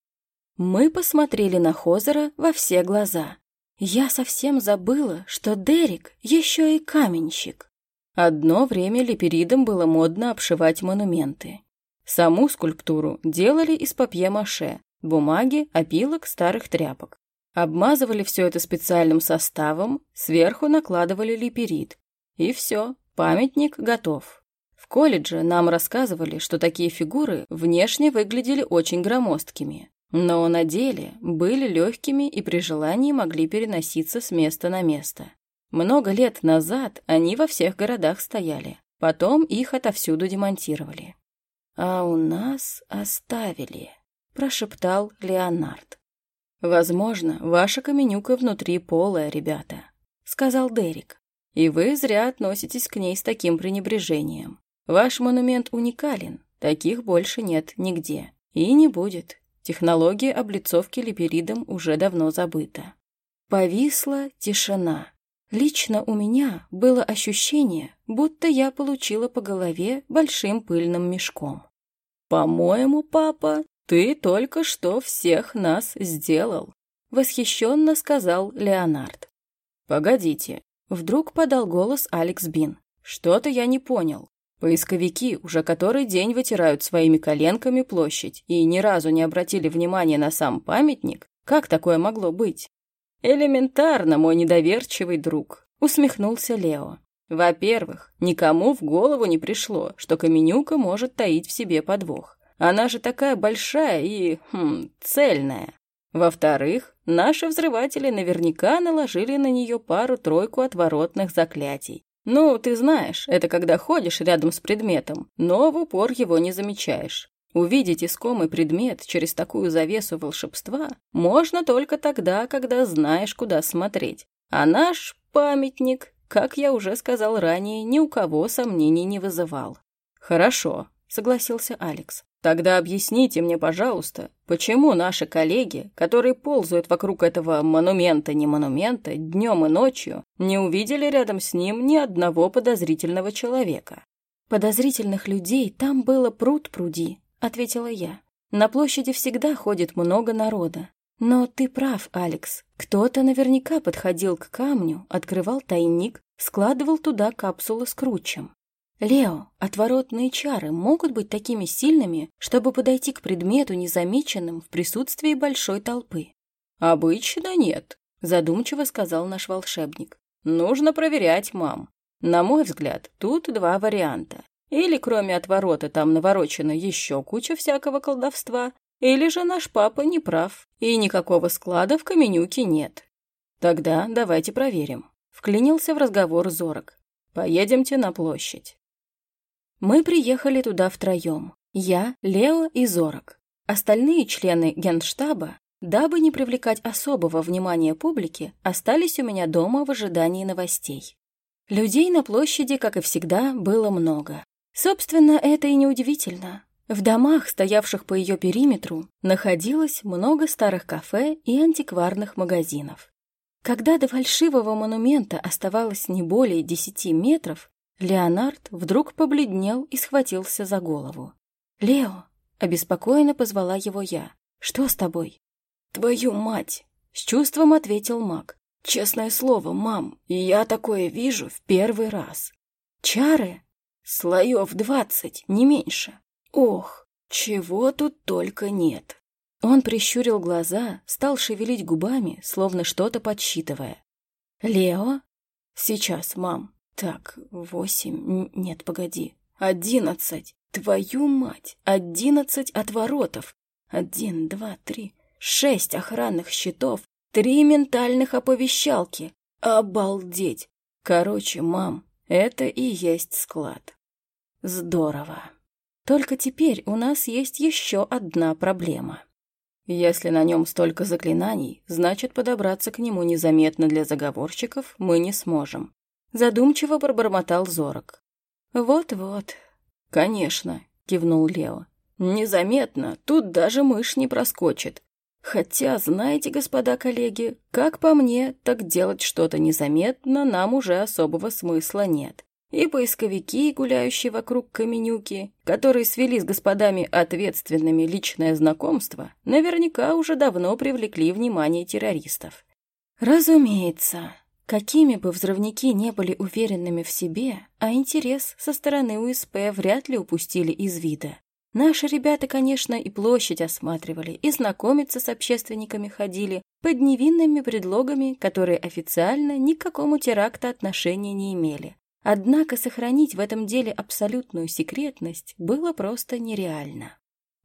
Мы посмотрели на Хозера во все глаза. Я совсем забыла, что Дерек еще и каменщик. Одно время липеридом было модно обшивать монументы. Саму скульптуру делали из папье-маше, бумаги, опилок, старых тряпок. Обмазывали все это специальным составом, сверху накладывали липерид. И все, памятник готов. В колледже нам рассказывали, что такие фигуры внешне выглядели очень громоздкими, но на деле были легкими и при желании могли переноситься с места на место. Много лет назад они во всех городах стояли, потом их отовсюду демонтировали. «А у нас оставили», — прошептал Леонард. «Возможно, ваша каменюка внутри полая, ребята», — сказал Дерек. «И вы зря относитесь к ней с таким пренебрежением. Ваш монумент уникален, таких больше нет нигде. И не будет. Технология облицовки липеридом уже давно забыта». Повисла тишина. Лично у меня было ощущение, будто я получила по голове большим пыльным мешком. «По-моему, папа, «Ты только что всех нас сделал», — восхищенно сказал Леонард. «Погодите», — вдруг подал голос Алекс Бин. «Что-то я не понял. Поисковики уже который день вытирают своими коленками площадь и ни разу не обратили внимания на сам памятник? Как такое могло быть?» «Элементарно, мой недоверчивый друг», — усмехнулся Лео. «Во-первых, никому в голову не пришло, что Каменюка может таить в себе подвох. Она же такая большая и, хм, цельная. Во-вторых, наши взрыватели наверняка наложили на нее пару-тройку отворотных заклятий. Ну, ты знаешь, это когда ходишь рядом с предметом, но в упор его не замечаешь. Увидеть искомый предмет через такую завесу волшебства можно только тогда, когда знаешь, куда смотреть. А наш памятник, как я уже сказал ранее, ни у кого сомнений не вызывал. «Хорошо», — согласился Алекс. «Тогда объясните мне, пожалуйста, почему наши коллеги, которые ползают вокруг этого монумента-не монумента днем и ночью, не увидели рядом с ним ни одного подозрительного человека?» «Подозрительных людей там было пруд-пруди», — ответила я. «На площади всегда ходит много народа. Но ты прав, Алекс. Кто-то наверняка подходил к камню, открывал тайник, складывал туда капсулы с кручем. Лео, отворотные чары могут быть такими сильными, чтобы подойти к предмету незамеченным в присутствии большой толпы. «Обычно нет», — задумчиво сказал наш волшебник. «Нужно проверять, мам. На мой взгляд, тут два варианта. Или кроме отворота там наворочена еще куча всякого колдовства, или же наш папа не прав, и никакого склада в Каменюке нет. Тогда давайте проверим. Вклинился в разговор Зорок. Поедемте на площадь. Мы приехали туда втроем. Я, Лео и Зорок. Остальные члены генштаба, дабы не привлекать особого внимания публики, остались у меня дома в ожидании новостей. Людей на площади, как и всегда, было много. Собственно, это и неудивительно. В домах, стоявших по ее периметру, находилось много старых кафе и антикварных магазинов. Когда до фальшивого монумента оставалось не более десяти метров, Леонард вдруг побледнел и схватился за голову. «Лео!» — обеспокоенно позвала его я. «Что с тобой?» «Твою мать!» — с чувством ответил маг. Честное слово, мам, я такое вижу в первый раз. Чары? Слоев двадцать, не меньше. Ох, чего тут только нет. Он прищурил глаза, стал шевелить губами, словно что-то подсчитывая. «Лео?» «Сейчас, мам. Так, восемь... Нет, погоди. Одиннадцать. Твою мать! Одиннадцать отворотов. Один, два, три. Шесть охранных щитов Три ментальных оповещалки. Обалдеть! Короче, мам, это и есть склад. Здорово. Только теперь у нас есть еще одна проблема. Если на нем столько заклинаний, значит, подобраться к нему незаметно для заговорщиков мы не сможем. Задумчиво пробормотал Зорок. Вот-вот. Конечно, кивнул Лео. Незаметно, тут даже мышь не проскочит. Хотя, знаете, господа коллеги, как по мне, так делать что-то незаметно нам уже особого смысла нет. И поисковики, гуляющие вокруг Каменюки, которые свели с господами ответственными личное знакомство, наверняка уже давно привлекли внимание террористов. Разумеется, какими бы взрывники не были уверенными в себе, а интерес со стороны УСП вряд ли упустили из вида. Наши ребята, конечно, и площадь осматривали, и знакомиться с общественниками ходили, под невинными предлогами, которые официально ни к какому теракту отношения не имели. Однако сохранить в этом деле абсолютную секретность было просто нереально.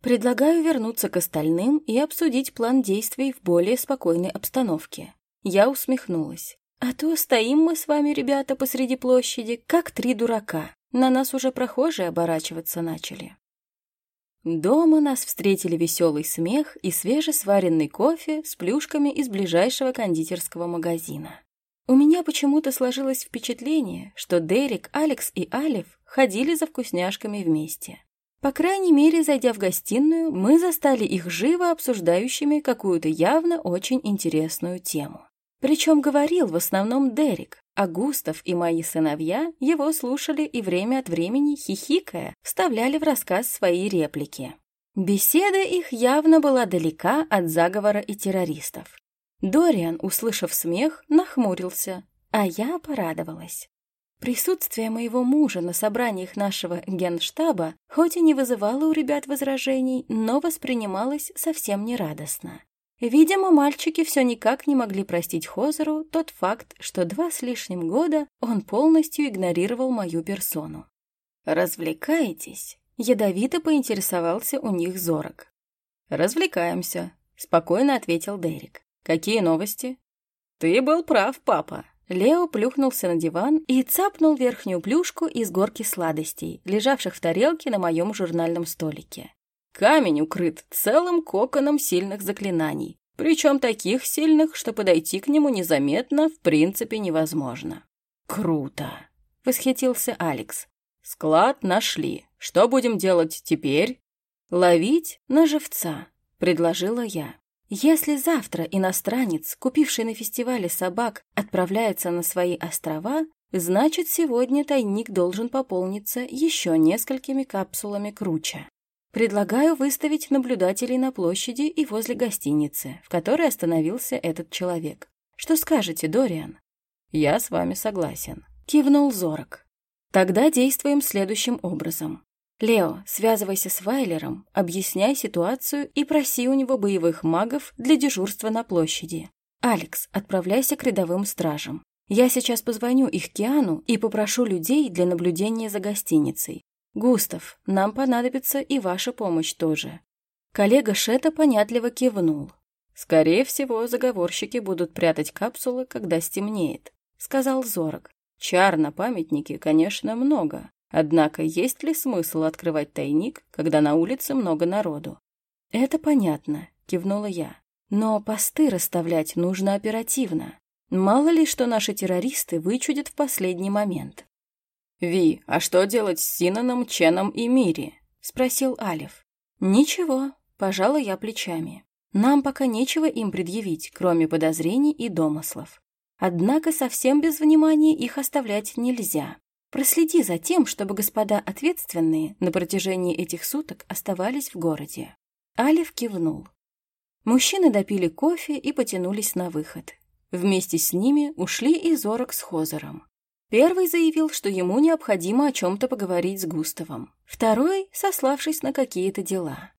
Предлагаю вернуться к остальным и обсудить план действий в более спокойной обстановке. Я усмехнулась. А то стоим мы с вами, ребята, посреди площади, как три дурака. На нас уже прохожие оборачиваться начали. Дома нас встретили веселый смех и свежесваренный кофе с плюшками из ближайшего кондитерского магазина. У меня почему-то сложилось впечатление, что Дерек, Алекс и Алиф ходили за вкусняшками вместе. По крайней мере, зайдя в гостиную, мы застали их живо обсуждающими какую-то явно очень интересную тему. Причем говорил в основном Дерек, а Густав и мои сыновья его слушали и время от времени, хихикая, вставляли в рассказ свои реплики. Беседа их явно была далека от заговора и террористов. Дориан, услышав смех, нахмурился, а я порадовалась. Присутствие моего мужа на собраниях нашего генштаба хоть и не вызывало у ребят возражений, но воспринималось совсем нерадостно. Видимо, мальчики все никак не могли простить Хозеру тот факт, что два с лишним года он полностью игнорировал мою персону. «Развлекаетесь?» — ядовито поинтересовался у них Зорок. «Развлекаемся», — спокойно ответил Дерек. «Какие новости?» «Ты был прав, папа». Лео плюхнулся на диван и цапнул верхнюю плюшку из горки сладостей, лежавших в тарелке на моем журнальном столике. Камень укрыт целым коконом сильных заклинаний, причем таких сильных, что подойти к нему незаметно в принципе невозможно. Круто! Восхитился Алекс. Склад нашли. Что будем делать теперь? Ловить на живца, предложила я. Если завтра иностранец, купивший на фестивале собак, отправляется на свои острова, значит, сегодня тайник должен пополниться еще несколькими капсулами круче. Предлагаю выставить наблюдателей на площади и возле гостиницы, в которой остановился этот человек. Что скажете, Дориан? Я с вами согласен. Кивнул Зорок. Тогда действуем следующим образом. «Лео, связывайся с Вайлером, объясняй ситуацию и проси у него боевых магов для дежурства на площади. Алекс, отправляйся к рядовым стражам. Я сейчас позвоню их Киану и попрошу людей для наблюдения за гостиницей. Густав, нам понадобится и ваша помощь тоже». Коллега Шета понятливо кивнул. «Скорее всего, заговорщики будут прятать капсулы, когда стемнеет», — сказал Зорок. «Чар на памятнике, конечно, много, Однако есть ли смысл открывать тайник, когда на улице много народу? «Это понятно», — кивнула я. «Но посты расставлять нужно оперативно. Мало ли, что наши террористы вычудят в последний момент». «Ви, а что делать с Синаном, Ченом и Мири?» — спросил Алиф. «Ничего», — пожала я плечами. «Нам пока нечего им предъявить, кроме подозрений и домыслов. Однако совсем без внимания их оставлять нельзя. Проследи за тем, чтобы господа ответственные на протяжении этих суток оставались в городе. Алиф кивнул. Мужчины допили кофе и потянулись на выход. Вместе с ними ушли и Зорок с Хозером. Первый заявил, что ему необходимо о чем-то поговорить с Густавом. Второй, сославшись на какие-то дела.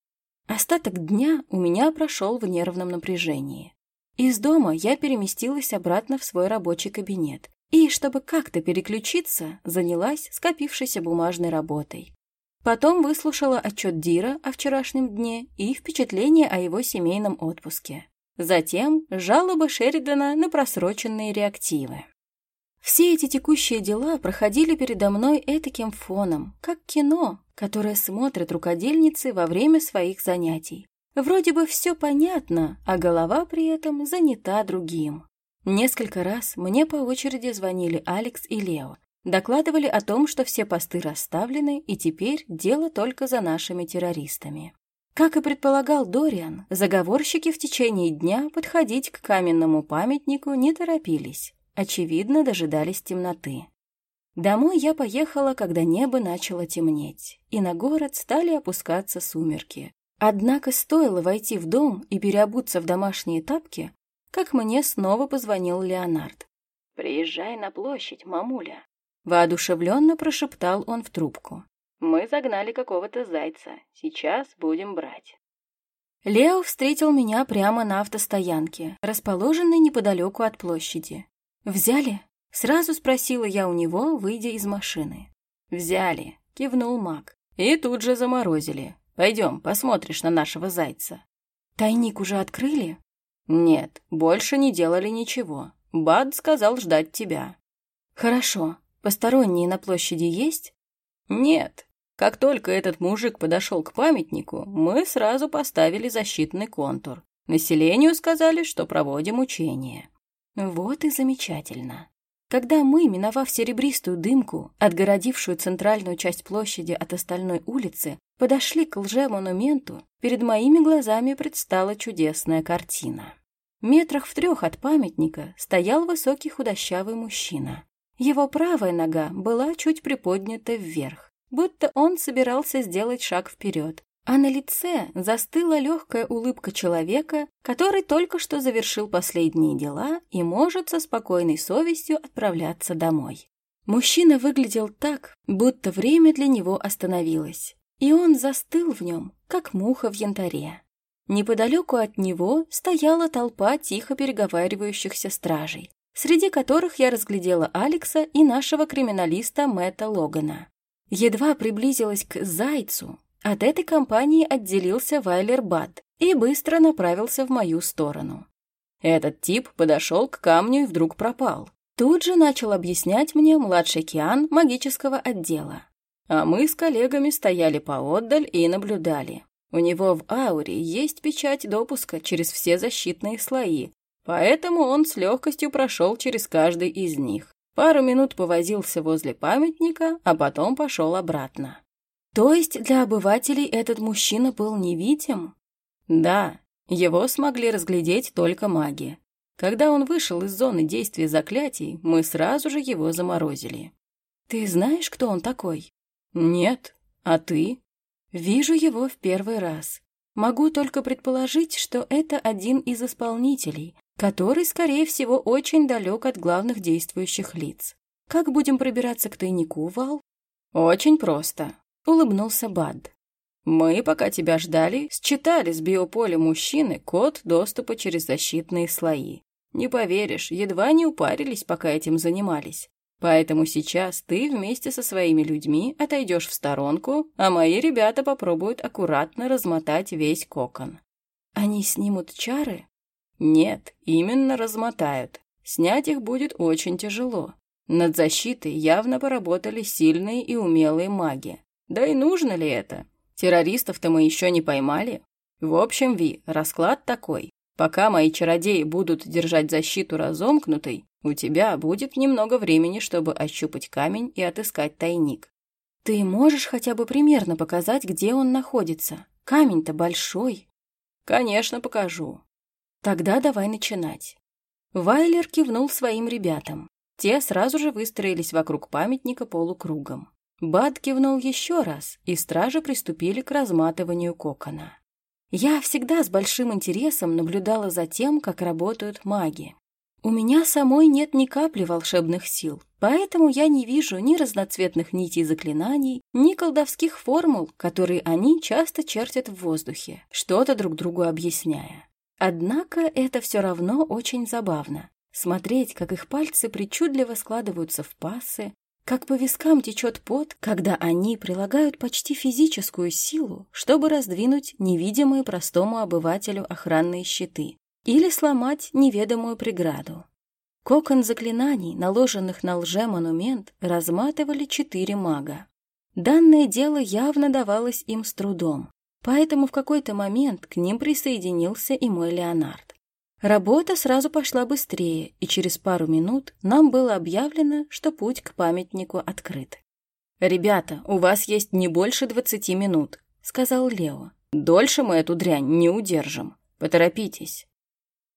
Остаток дня у меня прошел в нервном напряжении. Из дома я переместилась обратно в свой рабочий кабинет и, чтобы как-то переключиться, занялась скопившейся бумажной работой. Потом выслушала отчет Дира о вчерашнем дне и впечатление о его семейном отпуске. Затем жалобы Шеридана на просроченные реактивы. Все эти текущие дела проходили передо мной этаким фоном, как кино, которое смотрят рукодельницы во время своих занятий. Вроде бы все понятно, а голова при этом занята другим. Несколько раз мне по очереди звонили Алекс и Лео, докладывали о том, что все посты расставлены, и теперь дело только за нашими террористами. Как и предполагал Дориан, заговорщики в течение дня подходить к каменному памятнику не торопились, очевидно, дожидались темноты. Домой я поехала, когда небо начало темнеть, и на город стали опускаться сумерки. Однако стоило войти в дом и переобуться в домашние тапки, как мне снова позвонил Леонард. «Приезжай на площадь, мамуля», — воодушевленно прошептал он в трубку. «Мы загнали какого-то зайца. Сейчас будем брать». Лео встретил меня прямо на автостоянке, расположенной неподалеку от площади. «Взяли?» — сразу спросила я у него, выйдя из машины. «Взяли», — кивнул маг. «И тут же заморозили. Пойдем, посмотришь на нашего зайца». «Тайник уже открыли?» «Нет, больше не делали ничего. Бад сказал ждать тебя». «Хорошо. Посторонние на площади есть?» «Нет. Как только этот мужик подошел к памятнику, мы сразу поставили защитный контур. Населению сказали, что проводим учения». «Вот и замечательно». Когда мы, миновав серебристую дымку, отгородившую центральную часть площади от остальной улицы, подошли к лже-монументу, перед моими глазами предстала чудесная картина. Метрах в трех от памятника стоял высокий худощавый мужчина. Его правая нога была чуть приподнята вверх, будто он собирался сделать шаг вперед, а на лице застыла легкая улыбка человека, который только что завершил последние дела и может со спокойной совестью отправляться домой. Мужчина выглядел так, будто время для него остановилось, и он застыл в нем, как муха в янтаре. Неподалеку от него стояла толпа тихо переговаривающихся стражей, среди которых я разглядела Алекса и нашего криминалиста Мэтта Логана. Едва приблизилась к Зайцу, от этой компании отделился Вайлер Бат и быстро направился в мою сторону. Этот тип подошел к камню и вдруг пропал. Тут же начал объяснять мне младший Киан магического отдела. А мы с коллегами стояли поотдаль и наблюдали. У него в ауре есть печать допуска через все защитные слои, поэтому он с легкостью прошел через каждый из них. Пару минут повозился возле памятника, а потом пошел обратно. То есть для обывателей этот мужчина был невидим? Да, его смогли разглядеть только маги. Когда он вышел из зоны действия заклятий, мы сразу же его заморозили. Ты знаешь, кто он такой? Нет. А ты? Вижу его в первый раз. Могу только предположить, что это один из исполнителей, который, скорее всего, очень далек от главных действующих лиц. Как будем пробираться к тайнику, Вал? Очень просто, улыбнулся Бад. Мы, пока тебя ждали, считали с биополя мужчины код доступа через защитные слои. Не поверишь, едва не упарились, пока этим занимались. Поэтому сейчас ты вместе со своими людьми отойдешь в сторонку, а мои ребята попробуют аккуратно размотать весь кокон. Они снимут чары? Нет, именно размотают. Снять их будет очень тяжело. Над защитой явно поработали сильные и умелые маги. Да и нужно ли это? Террористов-то мы еще не поймали. В общем, Ви, расклад такой. Пока мои чародеи будут держать защиту разомкнутой, у тебя будет немного времени, чтобы ощупать камень и отыскать тайник. Ты можешь хотя бы примерно показать, где он находится? Камень-то большой. Конечно, покажу. Тогда давай начинать. Вайлер кивнул своим ребятам. Те сразу же выстроились вокруг памятника полукругом. Бад кивнул еще раз, и стражи приступили к разматыванию кокона. Я всегда с большим интересом наблюдала за тем, как работают маги. У меня самой нет ни капли волшебных сил, поэтому я не вижу ни разноцветных нитей заклинаний, ни колдовских формул, которые они часто чертят в воздухе, что-то друг другу объясняя. Однако это все равно очень забавно. Смотреть, как их пальцы причудливо складываются в пассы, как по вискам течет пот, когда они прилагают почти физическую силу, чтобы раздвинуть невидимые простому обывателю охранные щиты, или сломать неведомую преграду. Кокон заклинаний, наложенных на лже-монумент, разматывали четыре мага. Данное дело явно давалось им с трудом, поэтому в какой-то момент к ним присоединился и мой Леонард. Работа сразу пошла быстрее, и через пару минут нам было объявлено, что путь к памятнику открыт. «Ребята, у вас есть не больше двадцати минут», — сказал Лео. «Дольше мы эту дрянь не удержим. Поторопитесь».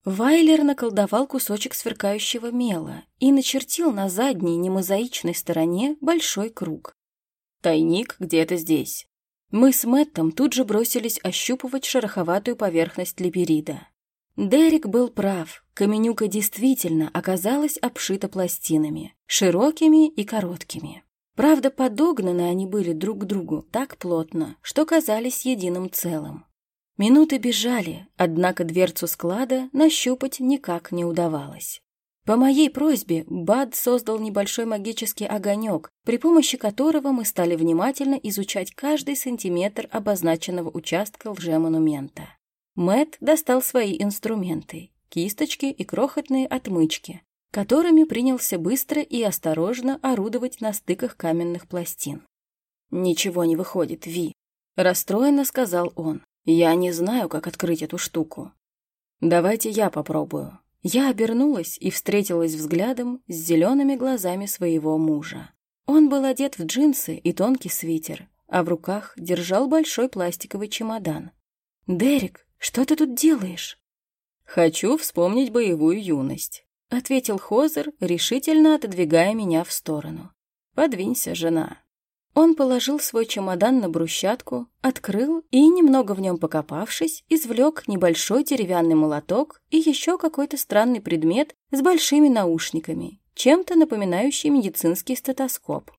Вайлер наколдовал кусочек сверкающего мела и начертил на задней немозаичной стороне большой круг. «Тайник где-то здесь». Мы с Мэттом тут же бросились ощупывать шероховатую поверхность либерида. Дерек был прав, каменюка действительно оказалась обшита пластинами, широкими и короткими. Правда, подогнаны они были друг к другу так плотно, что казались единым целым. Минуты бежали, однако дверцу склада нащупать никак не удавалось. По моей просьбе Бад создал небольшой магический огонек, при помощи которого мы стали внимательно изучать каждый сантиметр обозначенного участка лжемонумента. Мэт достал свои инструменты — кисточки и крохотные отмычки, которыми принялся быстро и осторожно орудовать на стыках каменных пластин. «Ничего не выходит, Ви», — расстроенно сказал он. Я не знаю, как открыть эту штуку. Давайте я попробую. Я обернулась и встретилась взглядом с зелеными глазами своего мужа. Он был одет в джинсы и тонкий свитер, а в руках держал большой пластиковый чемодан. «Дерек, что ты тут делаешь?» «Хочу вспомнить боевую юность», — ответил Хозер, решительно отодвигая меня в сторону. «Подвинься, жена, он положил свой чемодан на брусчатку, открыл и, немного в нем покопавшись, извлек небольшой деревянный молоток и еще какой-то странный предмет с большими наушниками, чем-то напоминающий медицинский стетоскоп.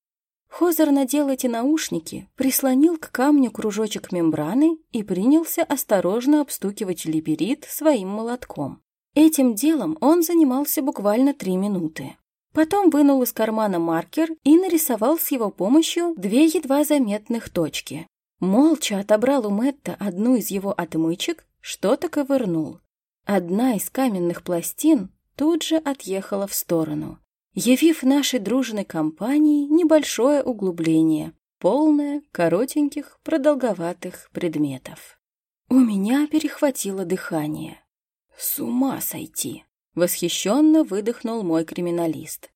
Хозер надел эти наушники, прислонил к камню кружочек мембраны и принялся осторожно обстукивать либерит своим молотком. Этим делом он занимался буквально три минуты. Потом вынул из кармана маркер и нарисовал с его помощью две едва заметных точки. Молча отобрал у Мэтта одну из его отмычек, что-то ковырнул. Одна из каменных пластин тут же отъехала в сторону, явив нашей дружной компании небольшое углубление, полное коротеньких продолговатых предметов. У меня перехватило дыхание. С ума сойти! Восхищенно выдохнул мой криминалист.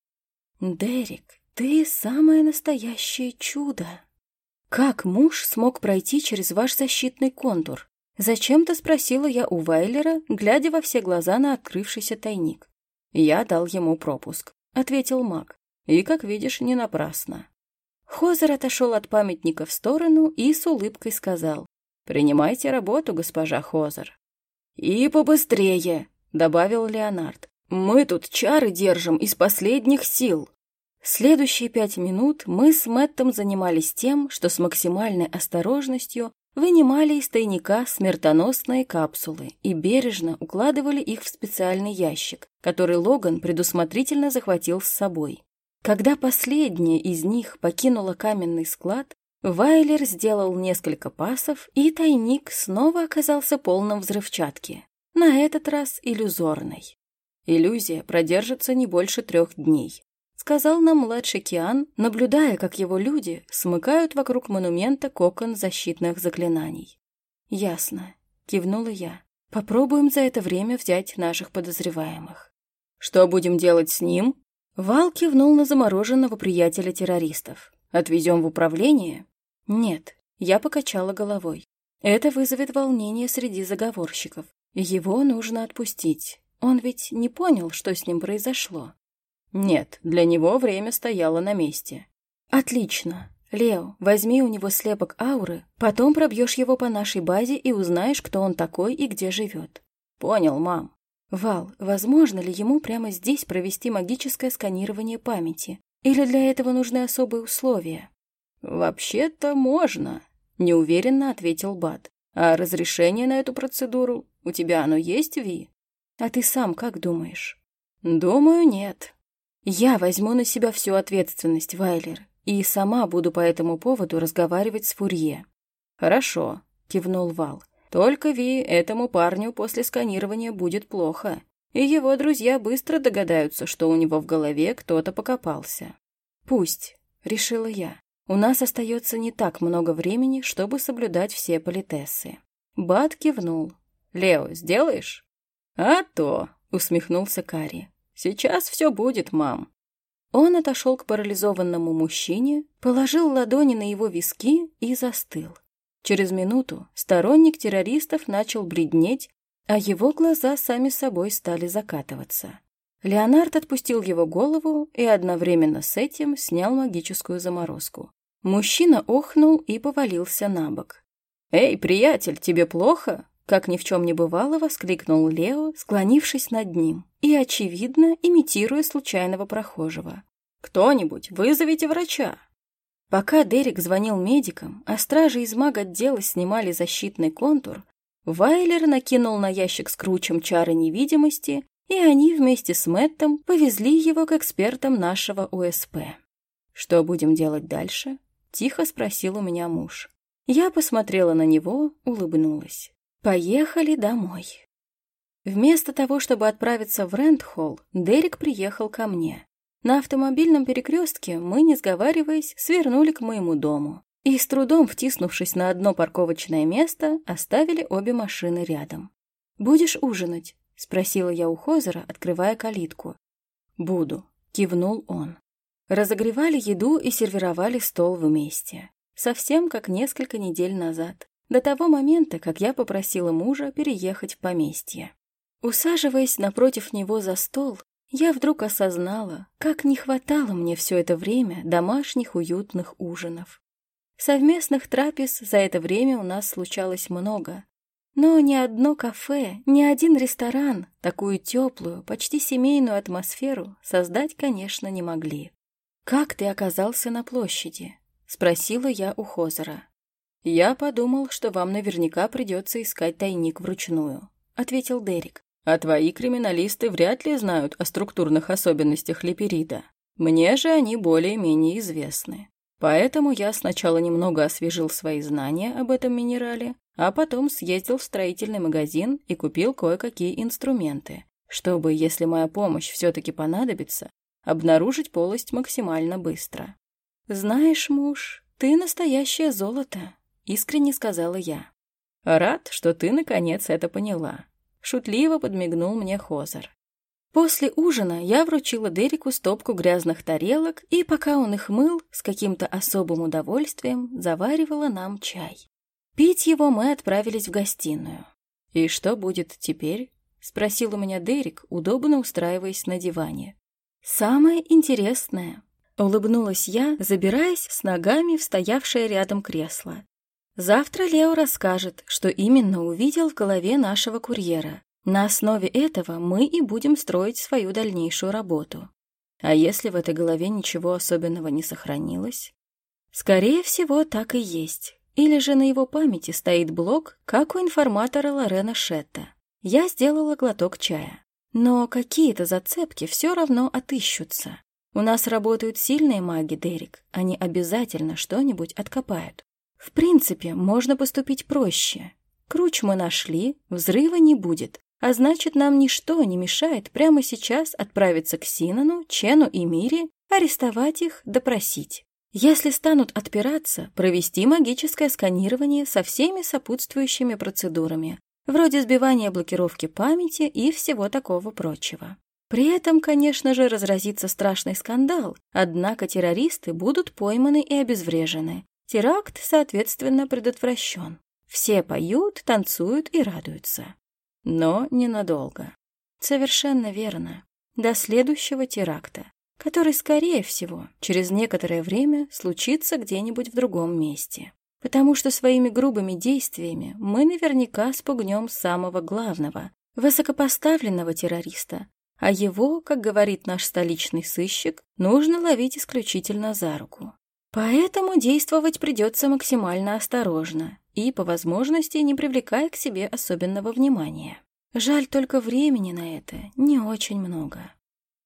«Дерек, ты самое настоящее чудо!» «Как муж смог пройти через ваш защитный контур?» Зачем-то спросила я у Вайлера, глядя во все глаза на открывшийся тайник. «Я дал ему пропуск», — ответил маг. «И, как видишь, не напрасно». Хозер отошел от памятника в сторону и с улыбкой сказал. «Принимайте работу, госпожа Хозер». «И побыстрее», — добавил Леонард. «Мы тут чары держим из последних сил». Следующие пять минут мы с Мэттом занимались тем, что с максимальной осторожностью вынимали из тайника смертоносные капсулы и бережно укладывали их в специальный ящик, который Логан предусмотрительно захватил с собой. Когда последняя из них покинула каменный склад, Вайлер сделал несколько пасов, и тайник снова оказался полным взрывчатки, на этот раз иллюзорной. Иллюзия продержится не больше трех дней сказал нам младший Киан, наблюдая, как его люди смыкают вокруг монумента кокон защитных заклинаний. «Ясно», — кивнула я. «Попробуем за это время взять наших подозреваемых». «Что будем делать с ним?» Вал кивнул на замороженного приятеля террористов. «Отвезем в управление?» «Нет», — я покачала головой. «Это вызовет волнение среди заговорщиков. Его нужно отпустить. Он ведь не понял, что с ним произошло. Нет, для него время стояло на месте. Отлично. Лео, возьми у него слепок ауры, потом пробьешь его по нашей базе и узнаешь, кто он такой и где живет. Понял, мам. Вал, возможно ли ему прямо здесь провести магическое сканирование памяти? Или для этого нужны особые условия? Вообще-то можно, неуверенно ответил Бат. А разрешение на эту процедуру у тебя оно есть, Ви? А ты сам как думаешь? Думаю, нет. Я возьму на себя всю ответственность, Вайлер, и сама буду по этому поводу разговаривать с Фурье. Хорошо, кивнул Вал. Только Ви, этому парню после сканирования будет плохо, и его друзья быстро догадаются, что у него в голове кто-то покопался. Пусть, решила я. У нас остается не так много времени, чтобы соблюдать все политессы. Бат кивнул. «Лео, сделаешь?» «А то!» — усмехнулся Кари. Сейчас все будет, мам». Он отошел к парализованному мужчине, положил ладони на его виски и застыл. Через минуту сторонник террористов начал бледнеть, а его глаза сами собой стали закатываться. Леонард отпустил его голову и одновременно с этим снял магическую заморозку. Мужчина охнул и повалился на бок. «Эй, приятель, тебе плохо?» Как ни в чем не бывало, воскликнул Лео, склонившись над ним и, очевидно, имитируя случайного прохожего. «Кто-нибудь, вызовите врача!» Пока Дерек звонил медикам, а стражи из маг-отдела снимали защитный контур, Вайлер накинул на ящик с кручем чары невидимости, и они вместе с Мэттом повезли его к экспертам нашего УСП. «Что будем делать дальше?» — тихо спросил у меня муж. Я посмотрела на него, улыбнулась. Поехали домой. Вместо того, чтобы отправиться в Рентхолл, Дерек приехал ко мне. На автомобильном перекрестке мы, не сговариваясь, свернули к моему дому и, с трудом втиснувшись на одно парковочное место, оставили обе машины рядом. «Будешь ужинать?» — спросила я у Хозера, открывая калитку. «Буду», — кивнул он. Разогревали еду и сервировали стол вместе. Совсем как несколько недель назад до того момента, как я попросила мужа переехать в поместье. Усаживаясь напротив него за стол, я вдруг осознала, как не хватало мне все это время домашних уютных ужинов. Совместных трапез за это время у нас случалось много, но ни одно кафе, ни один ресторан такую теплую, почти семейную атмосферу создать, конечно, не могли. «Как ты оказался на площади?» — спросила я у Хозера. «Я подумал, что вам наверняка придется искать тайник вручную», — ответил Дерек. «А твои криминалисты вряд ли знают о структурных особенностях липерида. Мне же они более-менее известны. Поэтому я сначала немного освежил свои знания об этом минерале, а потом съездил в строительный магазин и купил кое-какие инструменты, чтобы, если моя помощь все-таки понадобится, обнаружить полость максимально быстро. Знаешь, муж, ты настоящее золото искренне сказала я. «Рад, что ты, наконец, это поняла», — шутливо подмигнул мне Хозер. После ужина я вручила Дереку стопку грязных тарелок, и пока он их мыл, с каким-то особым удовольствием заваривала нам чай. Пить его мы отправились в гостиную. «И что будет теперь?» — спросил у меня Дерек, удобно устраиваясь на диване. «Самое интересное», — улыбнулась я, забираясь с ногами в стоявшее рядом кресло. «Завтра Лео расскажет, что именно увидел в голове нашего курьера, на основе этого мы и будем строить свою дальнейшую работу. А если в этой голове ничего особенного не сохранилось? Скорее всего, так и есть. Или же на его памяти стоит блок, как у информатора Лорена Шетта. Я сделала глоток чая. Но какие-то зацепки все равно отыщутся. У нас работают сильные маги, Дерек. Они обязательно что-нибудь откопают. В принципе, можно поступить проще. Круч мы нашли, взрыва не будет. А значит, нам ничто не мешает прямо сейчас отправиться к Синану, Чену и Мире, арестовать их, допросить. Если станут отпираться, провести магическое сканирование со всеми сопутствующими процедурами, вроде сбивания блокировки памяти и всего такого прочего. При этом, конечно же, разразится страшный скандал, однако террористы будут пойманы и обезврежены. Теракт, соответственно, предотвращен. Все поют, танцуют и радуются. Но ненадолго. Совершенно верно. До следующего теракта, который, скорее всего, через некоторое время случится где-нибудь в другом месте. Потому что своими грубыми действиями мы наверняка спугнем самого главного, высокопоставленного террориста, а его, как говорит наш столичный сыщик, нужно ловить исключительно за руку. Поэтому действовать придется максимально осторожно и, по возможности, не привлекая к себе особенного внимания. Жаль только времени на это не очень много.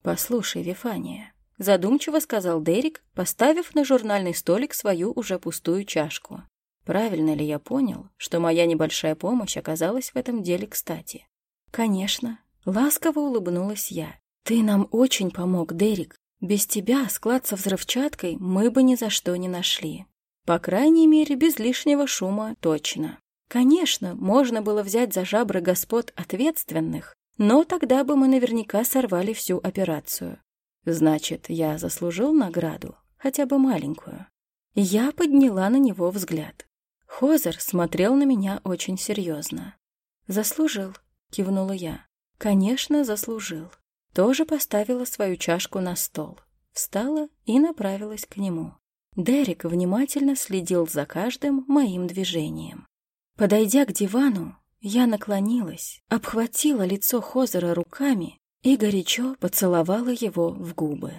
«Послушай, Вифания», — задумчиво сказал Дерек, поставив на журнальный столик свою уже пустую чашку. «Правильно ли я понял, что моя небольшая помощь оказалась в этом деле кстати?» «Конечно», — ласково улыбнулась я. «Ты нам очень помог, Дерек. Без тебя склад со взрывчаткой мы бы ни за что не нашли. По крайней мере, без лишнего шума точно. Конечно, можно было взять за жабры господ ответственных, но тогда бы мы наверняка сорвали всю операцию. Значит, я заслужил награду, хотя бы маленькую. Я подняла на него взгляд. Хозер смотрел на меня очень серьезно. «Заслужил», — кивнула я. «Конечно, заслужил» тоже поставила свою чашку на стол, встала и направилась к нему. Дерек внимательно следил за каждым моим движением. Подойдя к дивану, я наклонилась, обхватила лицо Хозера руками и горячо поцеловала его в губы.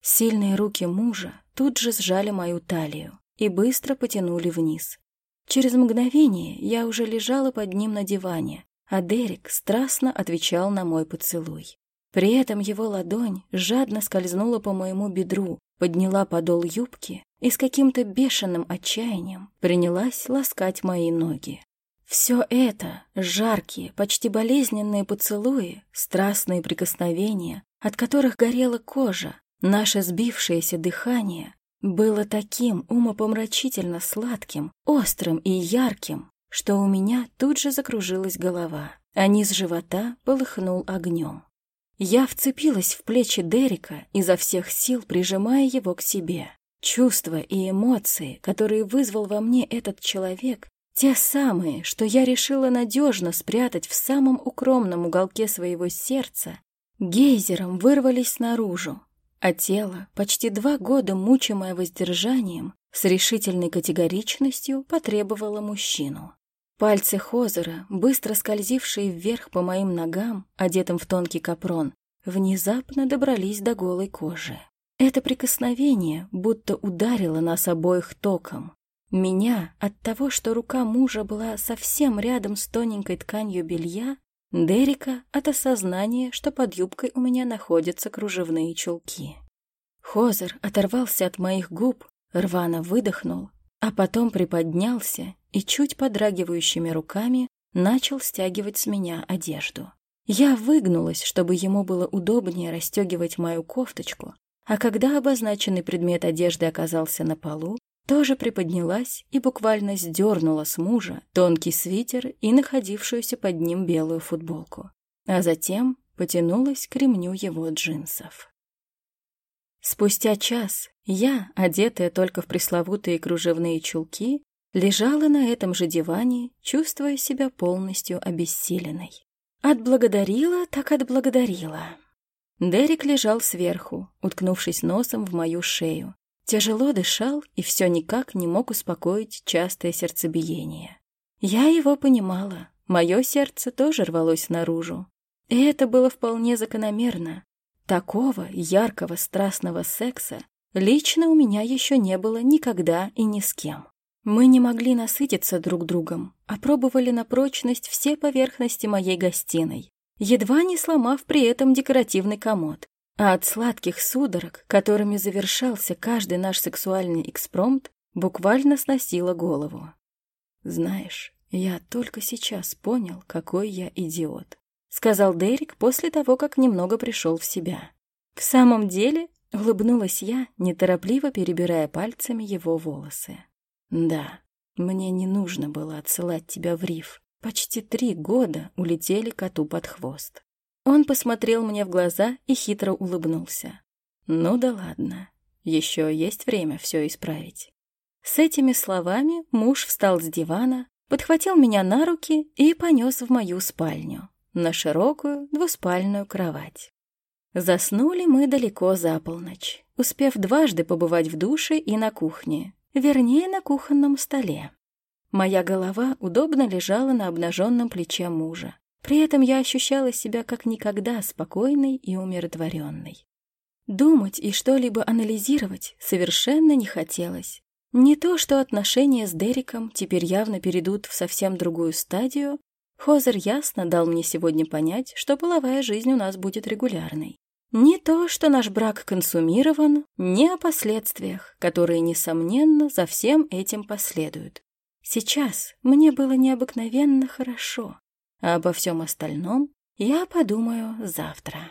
Сильные руки мужа тут же сжали мою талию и быстро потянули вниз. Через мгновение я уже лежала под ним на диване, а Дерек страстно отвечал на мой поцелуй. При этом его ладонь жадно скользнула по моему бедру, подняла подол юбки и с каким-то бешеным отчаянием принялась ласкать мои ноги. Все это — жаркие, почти болезненные поцелуи, страстные прикосновения, от которых горела кожа, наше сбившееся дыхание — было таким умопомрачительно сладким, острым и ярким, что у меня тут же закружилась голова, а низ живота полыхнул огнем. Я вцепилась в плечи Дерека, изо всех сил прижимая его к себе. Чувства и эмоции, которые вызвал во мне этот человек, те самые, что я решила надежно спрятать в самом укромном уголке своего сердца, гейзером вырвались наружу, а тело, почти два года мучимое воздержанием, с решительной категоричностью потребовало мужчину. Пальцы Хозера, быстро скользившие вверх по моим ногам, одетым в тонкий капрон, внезапно добрались до голой кожи. Это прикосновение будто ударило нас обоих током. Меня от того, что рука мужа была совсем рядом с тоненькой тканью белья, Дерека от осознания, что под юбкой у меня находятся кружевные чулки. Хозер оторвался от моих губ, рвано выдохнул, а потом приподнялся и чуть подрагивающими руками начал стягивать с меня одежду. Я выгнулась, чтобы ему было удобнее расстегивать мою кофточку, а когда обозначенный предмет одежды оказался на полу, тоже приподнялась и буквально сдернула с мужа тонкий свитер и находившуюся под ним белую футболку. А затем потянулась к ремню его джинсов. Спустя час я, одетая только в пресловутые кружевные чулки, лежала на этом же диване, чувствуя себя полностью обессиленной. Отблагодарила, так отблагодарила. Дерек лежал сверху, уткнувшись носом в мою шею. Тяжело дышал и все никак не мог успокоить частое сердцебиение. Я его понимала, мое сердце тоже рвалось наружу. И это было вполне закономерно. Такого яркого страстного секса лично у меня еще не было никогда и ни с кем. Мы не могли насытиться друг другом, а пробовали на прочность все поверхности моей гостиной, едва не сломав при этом декоративный комод. А от сладких судорог, которыми завершался каждый наш сексуальный экспромт, буквально сносило голову. Знаешь, я только сейчас понял, какой я идиот. — сказал Дерек после того, как немного пришел в себя. «В самом деле?» — улыбнулась я, неторопливо перебирая пальцами его волосы. «Да, мне не нужно было отсылать тебя в риф. Почти три года улетели коту под хвост». Он посмотрел мне в глаза и хитро улыбнулся. «Ну да ладно, еще есть время все исправить». С этими словами муж встал с дивана, подхватил меня на руки и понес в мою спальню на широкую двуспальную кровать. Заснули мы далеко за полночь, успев дважды побывать в душе и на кухне, вернее, на кухонном столе. Моя голова удобно лежала на обнаженном плече мужа. При этом я ощущала себя как никогда спокойной и умиротворенной. Думать и что-либо анализировать совершенно не хотелось. Не то, что отношения с Дериком теперь явно перейдут в совсем другую стадию, Хозер ясно дал мне сегодня понять, что половая жизнь у нас будет регулярной. Не то, что наш брак консумирован, не о последствиях, которые, несомненно, за всем этим последуют. Сейчас мне было необыкновенно хорошо, а обо всем остальном я подумаю завтра.